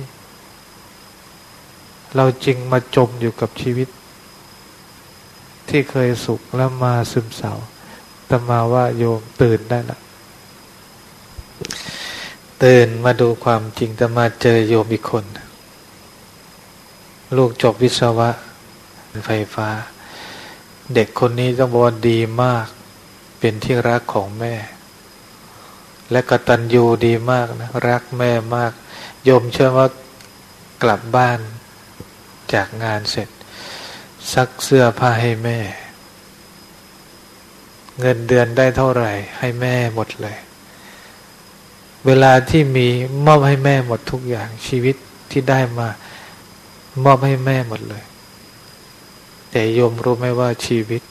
เราจึงมาจมอยู่กับชีวิต ที่เคยสุขแล้วมาซึมเศร้าแต่มาว่าโยมตื่นได้ละตื่นมาดูความจริงแต่มาเจอโยมอีกคน ลูกจบวิศวะไฟฟ้า เด็กคนนี้ต้องบอกดีมาก เป็นที่รักของแม่ และกตัญญูดีมากนะ รักแม่มาก โยมเชื่อว่ากลับบ้าน จากงานเสร็จ ซักเสื้อผ้าให้แม่ เงินเดือนได้เท่าไหร่ ให้แม่หมดเลย เวลาที่มีมอบให้แม่หมดทุกอย่างชีวิตที่ได้มามอบให้แม่หมดเลย แต่โยมรู้ไหมว่าชีวิต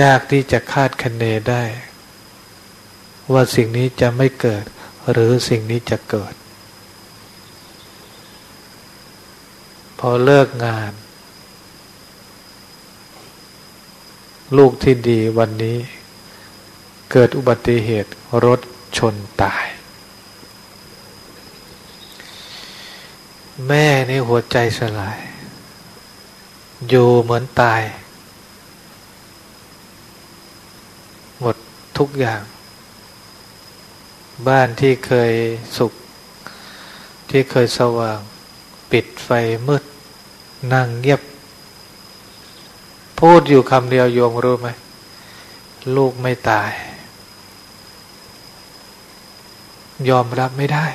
ยากที่จะคาดคะเนได้ ว่าสิ่งนี้จะไม่เกิด หรือสิ่งนี้จะเกิด พอเลิกงาน ลูกที่ดีวันนี้ เกิดอุบัติเหตุรถชนตาย แม่ในหัวใจสลาย อยู่เหมือนตาย หมดทุกอย่าง บ้านที่เคยสุข ที่เคยสว่าง ปิดไฟมืด นั่งเงียบ พูดอยู่คำเดียวโยมรู้ไหม ลูกไม่ตาย ยอมรับไม่ได้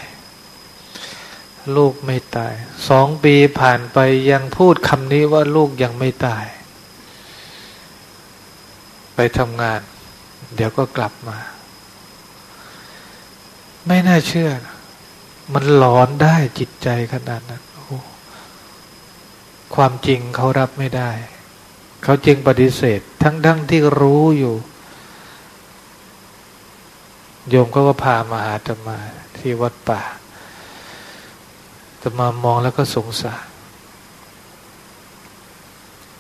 ลูกไม่ตาย สองปีผ่านไปยังพูดคำนี้ว่าลูกยังไม่ตาย ไปทำงาน เดี๋ยวก็กลับมา ไม่น่าเชื่อ มันหลอนได้จิตใจขนาดนั้น ความจริงเขารับไม่ได้ เขาจึงปฏิเสธ ทั้งทั้งที่รู้อยู่ โยมก็พามาหาตมาที่วัดป่าตมามองแล้วก็สงสาร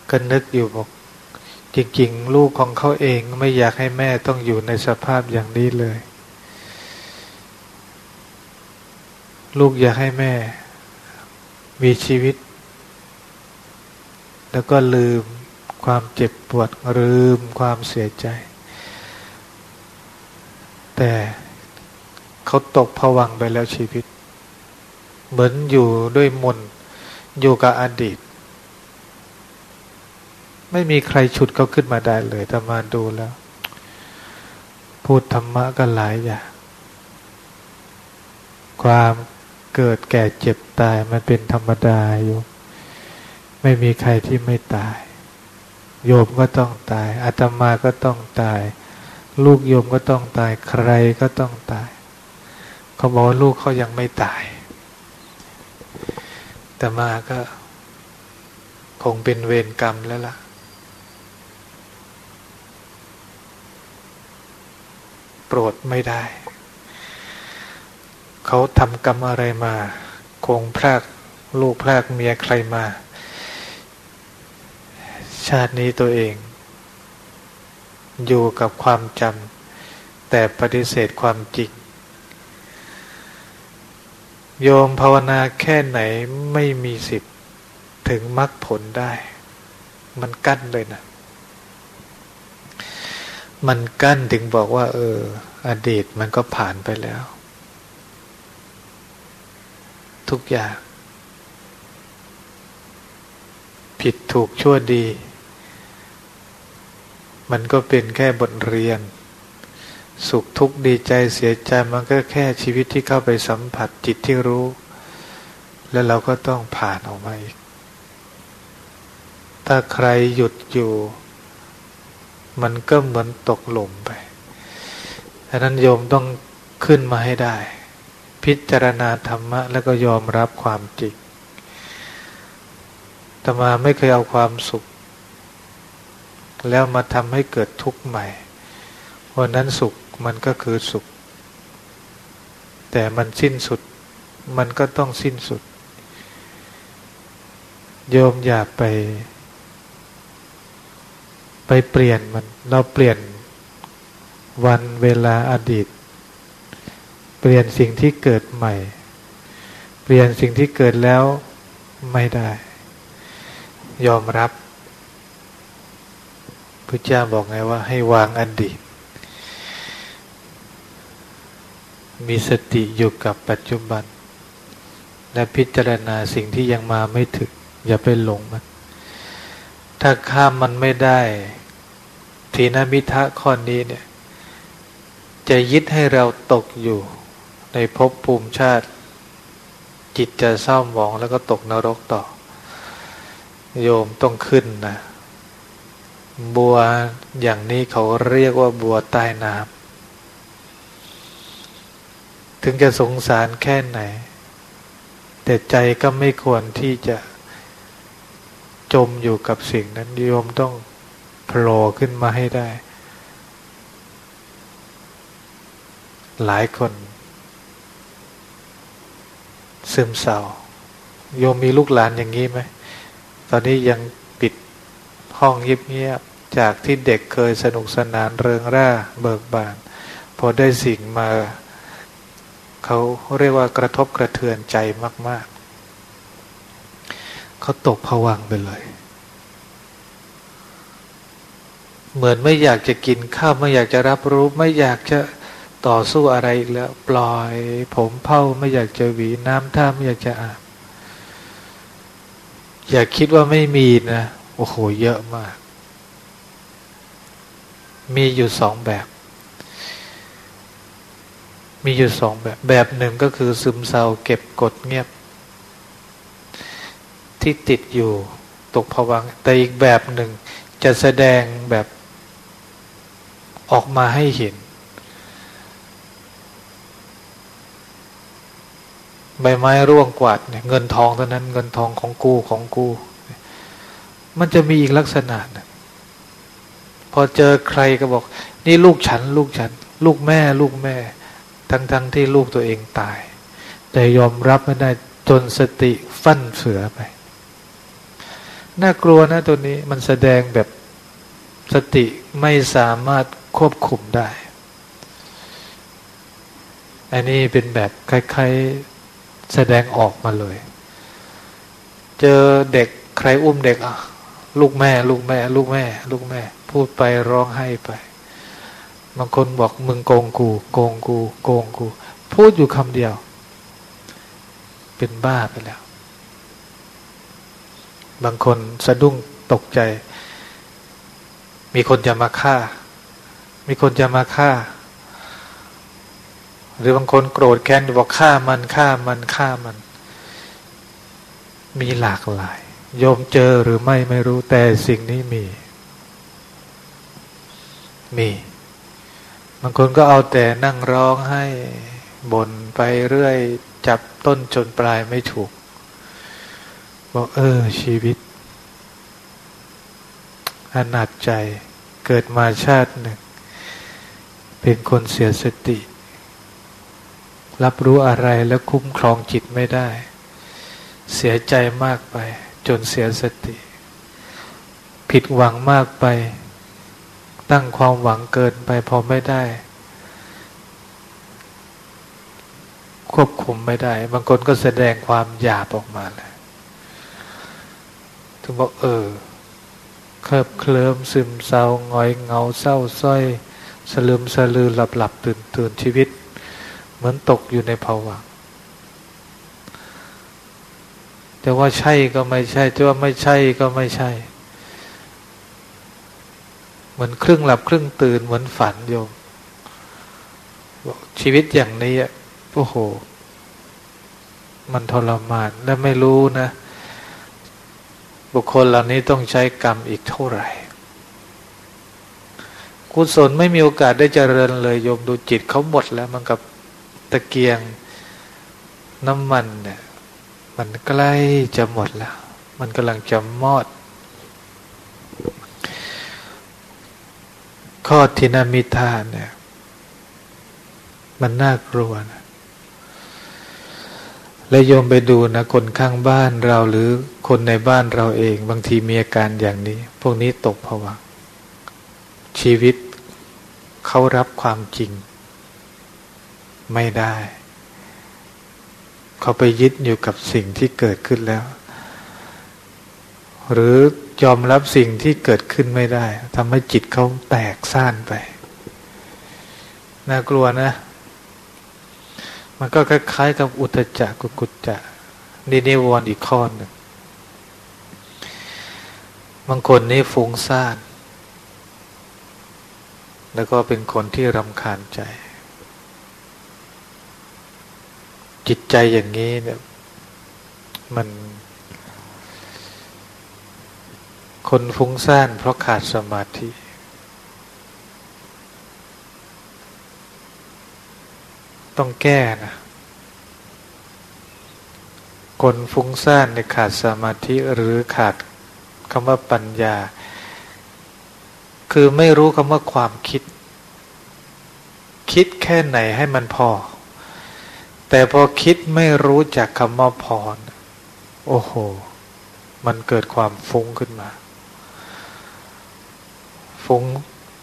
ก็นึกอยู่บอกจริงๆ ลูกของเขาเองไม่อยากให้แม่ต้องอยู่ในสภาพอย่างนี้เลย ลูกอยากให้แม่ มีชีวิต แล้วก็ลืมความเจ็บปวดลืมความเสียใจ แต่เขาตกผวังไปแล้วชีวิต เหมือนอยู่ด้วยมนอยู่กับอดีต ไม่มีใครฉุดเขาขึ้นมาได้เลยแต่มาดูแล้ว พูดธรรมะก็หลายอย่างความเกิดแก่เจ็บตายมันเป็นธรรมดาอยู่ ไม่มีใครที่ไม่ตาย โยมก็ต้องตายอาตมาก็ต้องตาย ลูกโยมก็ต้องตายใครก็ต้องตาย เขาบอกว่าลูกเขายังไม่ตายแต่มาก็คงเป็นเวรกรรมแล้วล่ะ โปรดไม่ได้ เขาทำกรรมอะไรมา คงพรากลูกพรากเมียใครมา ชาตินี้ตัวเอง อยู่กับความจำแต่ปฏิเสธความจริง โยมภาวนาแค่ไหนไม่มีสิทธิ์ถึงมรรคผลได้ มันกั้นเลยนะ มันกั้นถึงบอกว่า เออ อดีตมันก็ผ่านไปแล้ว ทุกอย่างผิดถูกชั่วดี มันก็เป็นแค่บทเรียน สุขทุกข์ดีใจเสียใจมันก็แค่ชีวิตที่เข้าไปสัมผัสจิตที่รู้ แล้วเราก็ต้องผ่านออกมาอีก ถ้าใครหยุดอยู่ มันก็เหมือนตกหลุมไปดังนั้นโยมต้องขึ้นมาให้ได้ พิจารณาธรรมะ แล้วก็ยอมรับความจริงแต่มาไม่เคยเอาความสุข แล้วมาทำให้เกิดทุกข์ใหม่วันนั้นสุขมันก็คือสุข แต่มันสิ้นสุด มันก็ต้องสิ้นสุด โยมอย่าไป ไปเปลี่ยนมัน เราเปลี่ยนวันเวลาอดีต เปลี่ยนสิ่งที่เกิดใหม่ เปลี่ยนสิ่งที่เกิดแล้วไม่ได้ ยอมรับ พระเจ้าบอกไงว่า ให้วางอดีต มีสติอยู่กับปัจจุบัน และพิจารณาสิ่งที่ยังมาไม่ถึง อย่าไปหลงมัน ถ้าข้ามมันไม่ได้ ทีนมิทะข้อนี้เนี่ย จะยึดให้เราตกอยู่ในภพภูมิชาติ จิตจะเศร้าหมองแล้วก็ตกนรกต่อ โยมต้องขึ้นนะ บัวอย่างนี้เขาเรียกว่าบัวใต้น้ำถึงจะสงสารแค่ไหน แต่ใจก็ไม่ควรที่จะจมอยู่กับสิ่งนั้นโยมต้องโผล่ขึ้นมาให้ได้ หลายคน ซึมเศร้าโยมมีลูกหลานอย่างนี้ไหม ตอนนี้ยังปิดห้องเงียบ จากที่เด็กเคยสนุกสนานเริงร่าเบิกบาน พอได้สิ่งมาเขาเรียกว่ากระทบกระเทือนใจมาก ๆ เขาตกผวังไปเลย เหมือนไม่อยากจะกินข้าวไม่อยากจะรับรู้ไม่อยากจะต่อสู้อะไรอีกแล้ว ปล่อย ผมเผ้าไม่อยากจะหวีน้ำท่าไม่อยากจะอาบอย่าคิดว่าไม่มีนะ โอ้โห เยอะมาก มีอยู่สองแบบ มีอยู่สองแบบ แบบหนึ่งก็คือซึมเศร้าเก็บกดเงียบ ที่ติดอยู่ตกผวังแต่อีกแบบหนึ่งจะแสดงแบบออกมาให้เห็น ใบไม้ร่วงกวาดเนี่ยเงินทองเท่านั้นเงินทองของกูของกู มันจะมีอีกลักษณะนะ พอเจอใครก็บอก นี่ลูกฉัน ลูกฉัน ลูกแม่ ลูกแม่ ทั้งทั้งที่ลูกตัวเองตาย แต่ยอมรับไม่ได้จนสติฟั่นเสือไป น่ากลัวนะตัวนี้มันแสดงแบบสติไม่สามารถควบคุมได้ อันนี้เป็นแบบคล้ายๆแสดงออกมาเลย เจอเด็กใครอุ้มเด็กอะลูกแม่ ลูกแม่ ลูกแม่ ลูกแม่ พูดไปร้องไห้ไป บางคนบอกมึงโกงกูโกงกูโกงกู พูดอยู่คำเดียว เป็นบ้าไปแล้ว บางคนสะดุ้งตกใจ มีคนจะมาฆ่า มีคนจะมาฆ่า หรือบางคนโกรธแค้นบอกฆ่ามันฆ่ามันฆ่ามัน มีหลากหลายโยมเจอหรือไม่ไม่รู้แต่สิ่งนี้มี มีบางคนก็เอาแต่นั่งร้องให้บ่นไปเรื่อยจับต้นจนปลายไม่ถูกบอกเออ ชีวิตอนาจใจเกิดมาชาติหนึ่ง เป็นคนเสียสติ รับรู้อะไรแล้วคุ้มครองจิตไม่ได้ เสียใจมากไป จนเสียสติ ผิดหวังมากไป ตั้งความหวังเกินไปพอไม่ได้ ควบคุมไม่ได้ บางคนก็แสดงความหยาบออกมาเลยถึงบอกเออเคลิบเคลิ้มซึมเศร้าหงอยเงาเศร้าส้อย สลืมสลือหลับหลับตื่นตื่นชีวิต เหมือนตกอยู่ในภาวะแต่ว่าใช่ก็ไม่ใช่แต่ว่าไม่ใช่ก็ไม่ใช่ เหมือนครึ่งหลับครึ่งตื่นเหมือนฝันโยมชีวิตอย่างนี้โอ้โห มันทรมานและไม่รู้นะ บุคคลเหล่านี้ต้องใช้กรรมอีกเท่าไหร่กุศลไม่มีโอกาสได้เจริญเลยโยมดูจิตเขาหมดแล้วมันกับตะเกียงน้ำมันเนี่ยมันใกล้จะหมดแล้ว มันกำลังจะมอด ข้อทินามิทานเนี่ย มันน่ากลัวนะและโยมไปดูนะ คนข้างบ้านเราหรือคนในบ้านเราเอง บางทีมีอาการอย่างนี้ พวกนี้ตกผวังชีวิตเขารับความจริง ไม่ได้ เขาไปยึดอยู่กับสิ่งที่เกิดขึ้นแล้ว หรือ ยอมรับสิ่งที่เกิดขึ้นไม่ได้ทำให้จิตเขาแตกซ่านไปน่ากลัวนะ มันก็คล้ายๆ กับอุตจักกุกุจจะนี่นิวรณ์อีกข้อหนึ่งบางคนนี่ฟุ้งซ่านแล้วก็เป็นคนที่รำคาญใจ จิตใจอย่างนี้เนี่ยมัน คนฟุ้งซ่านเพราะขาดสมาธิ ต้องแก้นะ คนฟุ้งซ่านในขาดสมาธิหรือขาดคำว่าปัญญา คือไม่รู้คำว่าความคิด คิดแค่ไหนให้มันพอ แต่พอคิดไม่รู้จักคำว่าพอ โอ้โห มันเกิดความฟุ้งขึ้นมา ฟุ้ง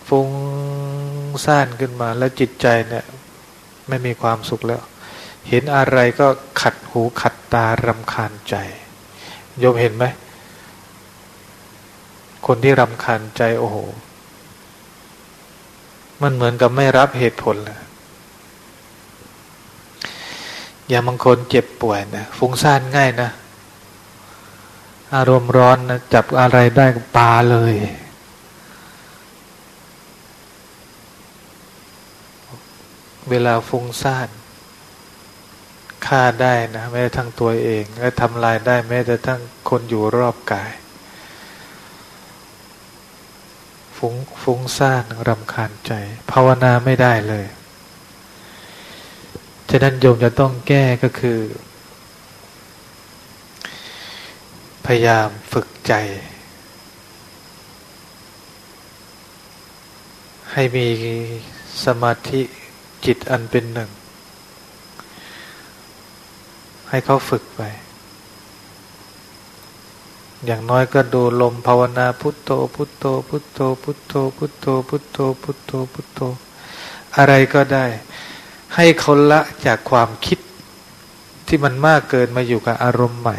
ฟุ้งซ่านขึ้นมา แล้วจิตใจเนี่ย ไม่มีความสุขแล้ว เห็นอะไรก็ขัดหูขัดตารำคาญใจโยมเห็นไหมคนที่รำคาญใจโอ้โห มันเหมือนกับไม่รับเหตุผลเลยอย่างบางคนเจ็บป่วยนะฟุ้งซ่านง่ายนะ อารมณ์ร้อนนะจับอะไรได้ก็ปาเลย เวลาฟุ้งซ่านฆ่าได้นะแม้ทั้งตัวเอง และทำลายได้แม้แต่ทั้งคนอยู่รอบกาย ฟุ้งฟุ้งซ่านรำคาญใจ ภาวนาไม่ได้เลย ฉะนั้นโยมจะต้องแก้ก็คือ พยายามฝึกใจ ให้มีสมาธิ จิตอันเป็นหนึ่ง ให้เขาฝึกไป อย่างน้อยก็ดูลมภาวนาพุทโธ พุทโธ พุทโธ พุทโธ พุทโธ พุทโธ พุทโธ พุทโธ อะไรก็ได้ ให้เขาละจากความคิดที่มันมากเกินมาอยู่กับอารมณ์ใหม่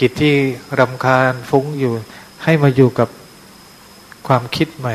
กิจที่รำคาญฟุ้งอยู่ ให้มาอยู่กับความคิดใหม่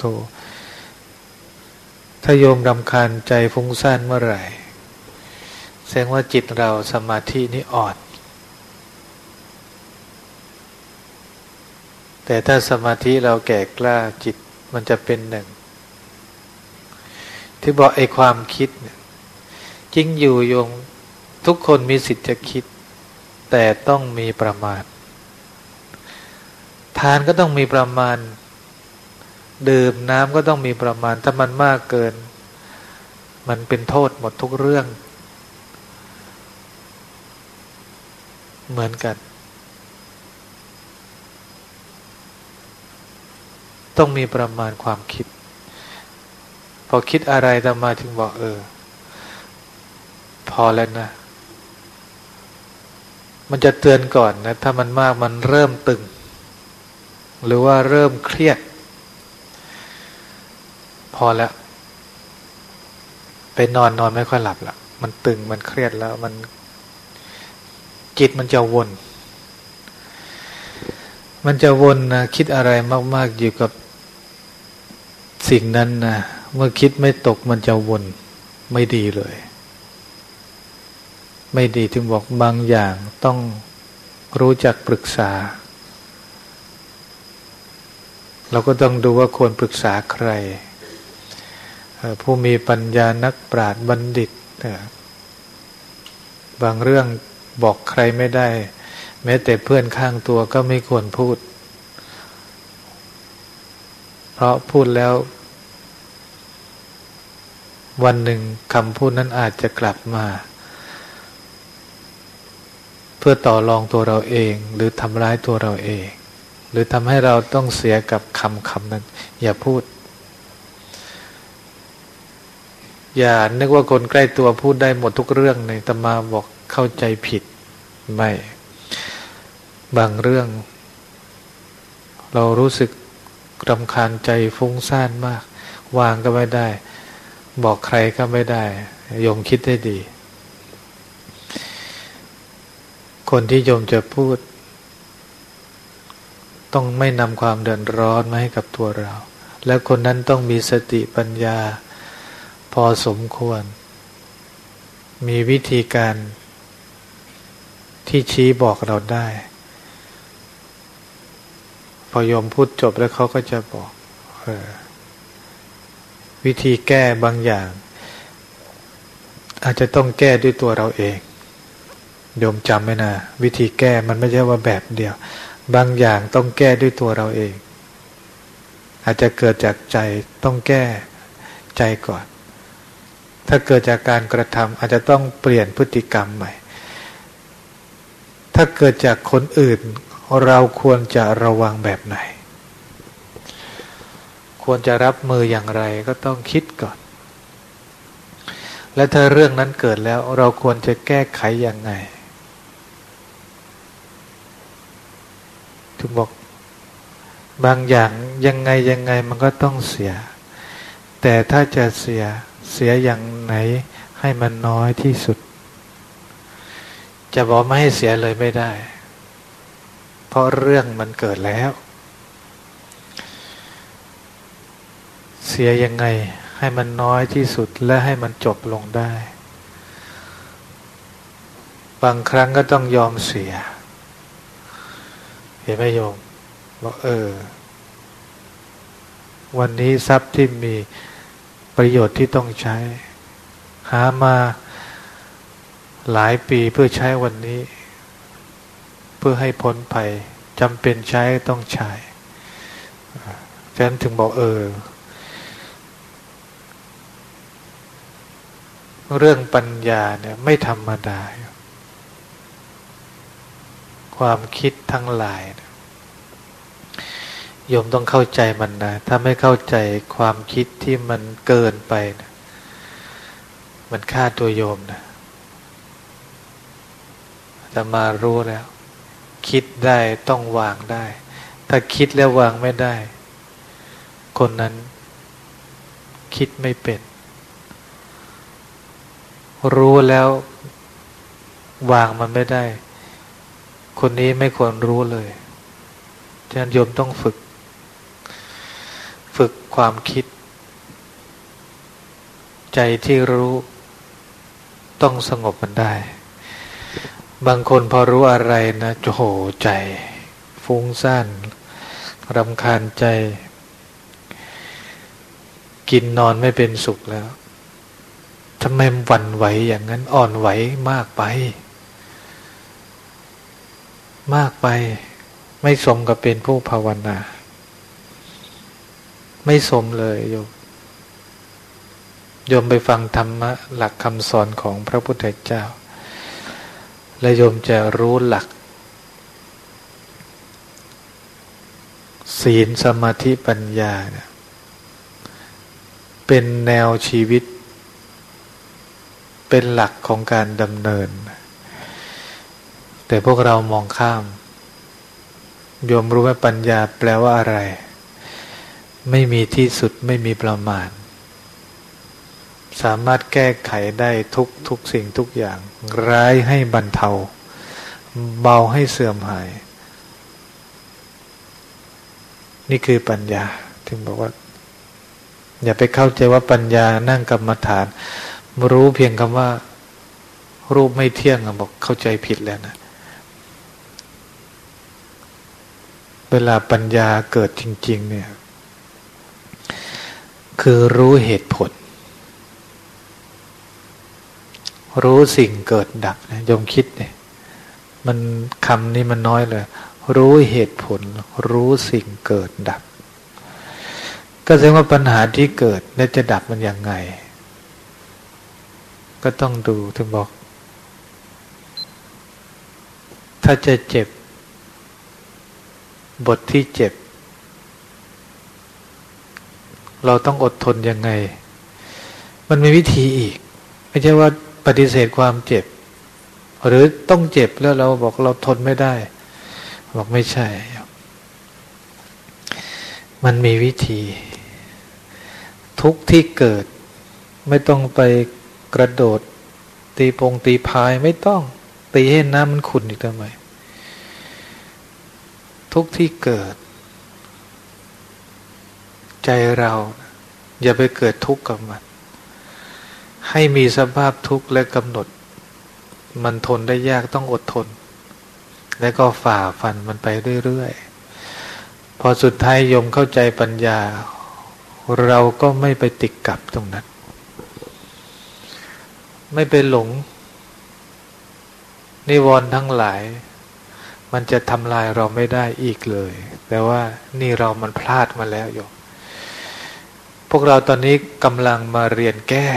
โธ ถ้าโยมรำคาญใจฟุ้งซ่านเมื่อไหร่ แสดงว่าจิตเราสมาธินี่อ่อนแต่ถ้าสมาธิเราแก่กล้าจิตมันจะเป็นหนึ่ง ที่บอกไอ้ความคิดจริงอยู่โยงทุกคนมีสิทธิ์จะคิด แต่ต้องมีประมาณ ทานก็ต้องมีประมาณ ดื่มน้ำก็ต้องมีประมาณถ้ามันมากเกิน มันเป็นโทษหมดทุกเรื่อง เหมือนกัน ต้องมีประมาณความคิด พอคิดอะไรจะมาถึงบอกเออ พอแล้วนะ มันจะเตือนก่อนนะ ถ้ามันมากมันเริ่มตึง หรือว่าเริ่มเครียด อแล้วไปนอนนอนไม่ค่อยหลับละมันตึงมันเครียดแล้วมันจิตมันจะวน มันจะวนนะคิดอะไรมาก ๆ อยู่กับสิ่งนั้นนะเมื่อคิดไม่ตกมันจะวนไม่ดีเลย ไม่ดีถึงบอกบางอย่างต้องรู้จักปรึกษา เราก็ต้องดูว่าควรปรึกษาใคร ผู้มีปัญญานักปราชญ์บัณฑิต บางเรื่องบอกใครไม่ได้ แม้แต่เพื่อนข้างตัวก็ไม่ควรพูด เพราะพูดแล้ว วันหนึ่งคำพูดนั้นอาจจะกลับมา เพื่อต่อรองตัวเราเอง หรือทำร้ายตัวเราเอง หรือทำให้เราต้องเสียกับคำคำนั้น อย่าพูด อย่านึกว่าคนใกล้ตัวพูดได้หมดทุกเรื่องในตมาบอกเข้าใจผิด ไม่ บางเรื่อง เรารู้สึกรำคาญใจฟุ้งซ่านมาก วางก็ไม่ได้ บอกใครก็ไม่ได้ยมคิดได้ดี คนที่ยมจะพูด ต้องไม่นำความเดือดร้อนมาให้กับตัวเรา และคนนั้นต้องมีสติปัญญา พอสมควร มีวิธีการที่ชี้บอกเราได้ พอยมพูดจบแล้วเขาก็จะบอกออวิธีแก้บางอย่าง อาจจะต้องแก้ด้วยตัวเราเองโยมจำไว้นะวิธีแก้มันไม่ใช่ว่าแบบเดียว บางอย่างต้องแก้ด้วยตัวเราเอง อาจจะเกิดจากใจต้องแก้ใจก่อน ถ้าเกิดจากการกระทำอาจจะต้องเปลี่ยนพฤติกรรมใหม่ ถ้าเกิดจากคนอื่น เราควรจะระวังแบบไหน ควรจะรับมืออย่างไรก็ต้องคิดก่อน และถ้าเรื่องนั้นเกิดแล้วเราควรจะแก้ไขอย่างไงถึงบอกบางอย่างยังไงยังไงมันก็ต้องเสีย แต่ถ้าจะเสีย เสียอย่างไหนให้มันน้อยที่สุด จะบอกไม่ให้เสียเลยไม่ได้ เพราะเรื่องมันเกิดแล้ว เสียยังไงให้มันน้อยที่สุดและให้มันจบลงได้ บางครั้งก็ต้องยอมเสีย เห็นไหมโยมบอกเออ วันนี้ทรัพย์ที่มี ประโยชน์ที่ต้องใช้ หามาหลายปีเพื่อใช้วันนี้ เพื่อให้พ้นภัยจำเป็นใช้ต้องใช้ฉะนั้นถึงบอกเออ เรื่องปัญญาเนี่ยไม่ธรรมดา ความคิดทั้งหลาย โยมต้องเข้าใจมันนะ ถ้าไม่เข้าใจความคิดที่มันเกินไปนะมันฆ่าตัวโยมนะจะมารู้แล้ว คิดได้ต้องวางได้ ถ้าคิดแล้ววางไม่ได้ คนนั้น คิดไม่เป็น รู้แล้ว วางมันไม่ได้ คนนี้ไม่ควรรู้เลยฉะนั้นโยมต้องฝึก ฝึกความคิด ใจที่รู้ต้องสงบมันได้ บางคนพอรู้อะไรนะโหใจ ฟุ้งซ่านรำคาญใจ กินนอนไม่เป็นสุขแล้วทำไมหวั่นไหวอย่างนั้นอ่อนไหวมากไป มากไปไม่สมกับเป็นผู้ภาวนา ไม่สมเลยโยมโยมไปฟังธรรมะหลักคำสอนของพระพุทธเจ้า และโยมจะรู้หลัก ศีลสมาธิปัญญาเนี่ยเป็นแนวชีวิต เป็นหลักของการดำเนิน แต่พวกเรามองข้าม โยมรู้ไหมปัญญาแปลว่าอะไร ไม่มีที่สุดไม่มีประมาณ สามารถแก้ไขได้ทุกทุกสิ่งทุกอย่าง ร้ายให้บรรเทา เบาให้เสื่อมหาย นี่คือปัญญาถึงบอกว่า อย่าไปเข้าใจว่าปัญญานั่งกรรมฐาน รู้เพียงคำว่า รูปไม่เที่ยงบอกเข้าใจผิดแล้วนะเวลาปัญญาเกิดจริง ๆ เนี่ย คือรู้เหตุผล รู้สิ่งเกิดดับนะยมคิดเนี่ยมันคำนี้มันน้อยเลย รู้เหตุผล รู้สิ่งเกิดดับ ก็แสดงว่าปัญหาที่เกิดและจะดับมันยังไง ก็ต้องดูถึงบอก ถ้าจะเจ็บ บทที่เจ็บ เราต้องอดทนยังไง มันมีวิธีอีก ไม่ใช่ว่าปฏิเสธความเจ็บ หรือต้องเจ็บแล้วเราบอกเราทนไม่ได้ บอกไม่ใช่ มันมีวิธี ทุกที่เกิด ไม่ต้องไปกระโดด ตีพงตีพายไม่ต้อง ตีให้น้ำมันขุ่นอีกทำไมทุกที่เกิด ใจเรา อย่าไปเกิดทุกข์กับมัน ให้มีสภาพทุกข์และกำหนด มันทนได้ยากต้องอดทน และก็ฝ่าฟันมันไปเรื่อยๆ พอสุดท้ายยมเข้าใจปัญญา เราก็ไม่ไปติดกับตรงนั้น ไม่ไปหลง นิวรณ์ทั้งหลายมันจะทำลายเราไม่ได้อีกเลย แต่ว่านี่เรามันพลาดมาแล้วโยม พวกเราตอนนี้กำลังมาเรียนแก้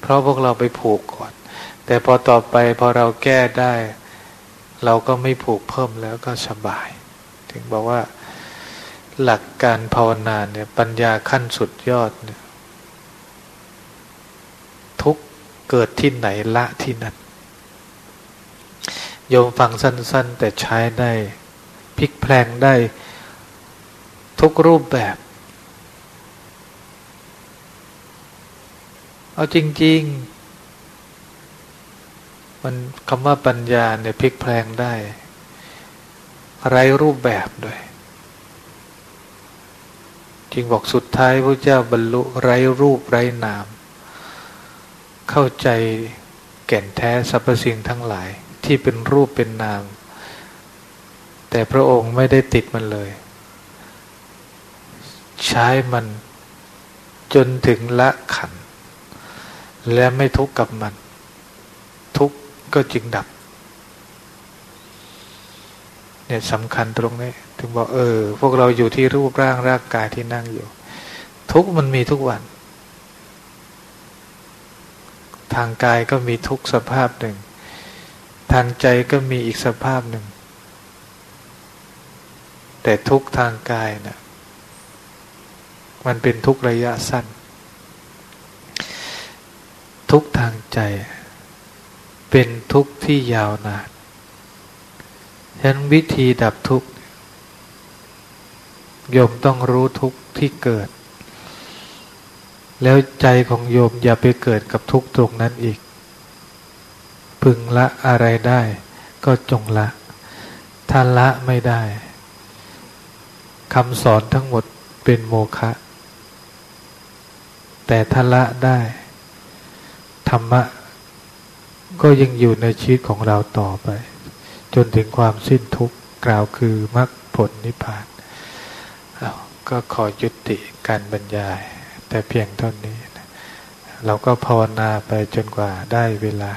เพราะพวกเราไปผูกก่อน แต่พอต่อไปพอเราแก้ได้ เราก็ไม่ผูกเพิ่มแล้วก็สบาย ถึงบอกว่า หลักการภาวนาเนี่ยปัญญาขั้นสุดยอดเนี่ยทุกเกิดที่ไหนละที่นั่นโยมฟังสั้น ๆ แต่ใช้ได้พลิกแพลงได้ทุกรูปแบบ เอาจริง ๆ มันคำว่าปัญญาเนี่ยพลิกแพลงได้ ไรรูปแบบด้วยจริงบอกสุดท้ายพระเจ้าบรรลุไรรูปไรนาม เข้าใจแก่นแท้สรรพสิ่งทั้งหลายที่เป็นรูปเป็นนาม แต่พระองค์ไม่ได้ติดมันเลย ใช้มันจนถึงละขัน และไม่ทุกข์กับมัน ทุกข์ก็จึงดับ เนี่ยสำคัญตรงนี้ ถึงบอกเออ พวกเราอยู่ที่รูปร่างร่างกายที่นั่งอยู่ ทุกข์มันมีทุกวัน ทางกายก็มีทุกสภาพหนึ่ง ทางใจก็มีอีกสภาพหนึ่ง แต่ทุกทางกายนะ่ะมันเป็นทุกระยะสั้น ทุกทางใจ เป็นทุกที่ยาวนานฉะนั้นวิธีดับทุกข์โยมต้องรู้ทุกข์ที่เกิด แล้วใจของโยมอย่าไปเกิดกับทุกข์ตรงนั้นอีก พึงละอะไรได้ ก็จงละ ถ้าละไม่ได้คำสอนทั้งหมดเป็นโมฆะแต่ถ้าละได้ ธรรมะ ก็ยังอยู่ในชีวิตของเราต่อไป จนถึงความสิ้นทุกข์กล่าวคือมรรคผลนิพพานเอาก็ขอยุติการบรรยาย แต่เพียงเท่านี้ เราก็ภาวนาไปจนกว่าได้เวลา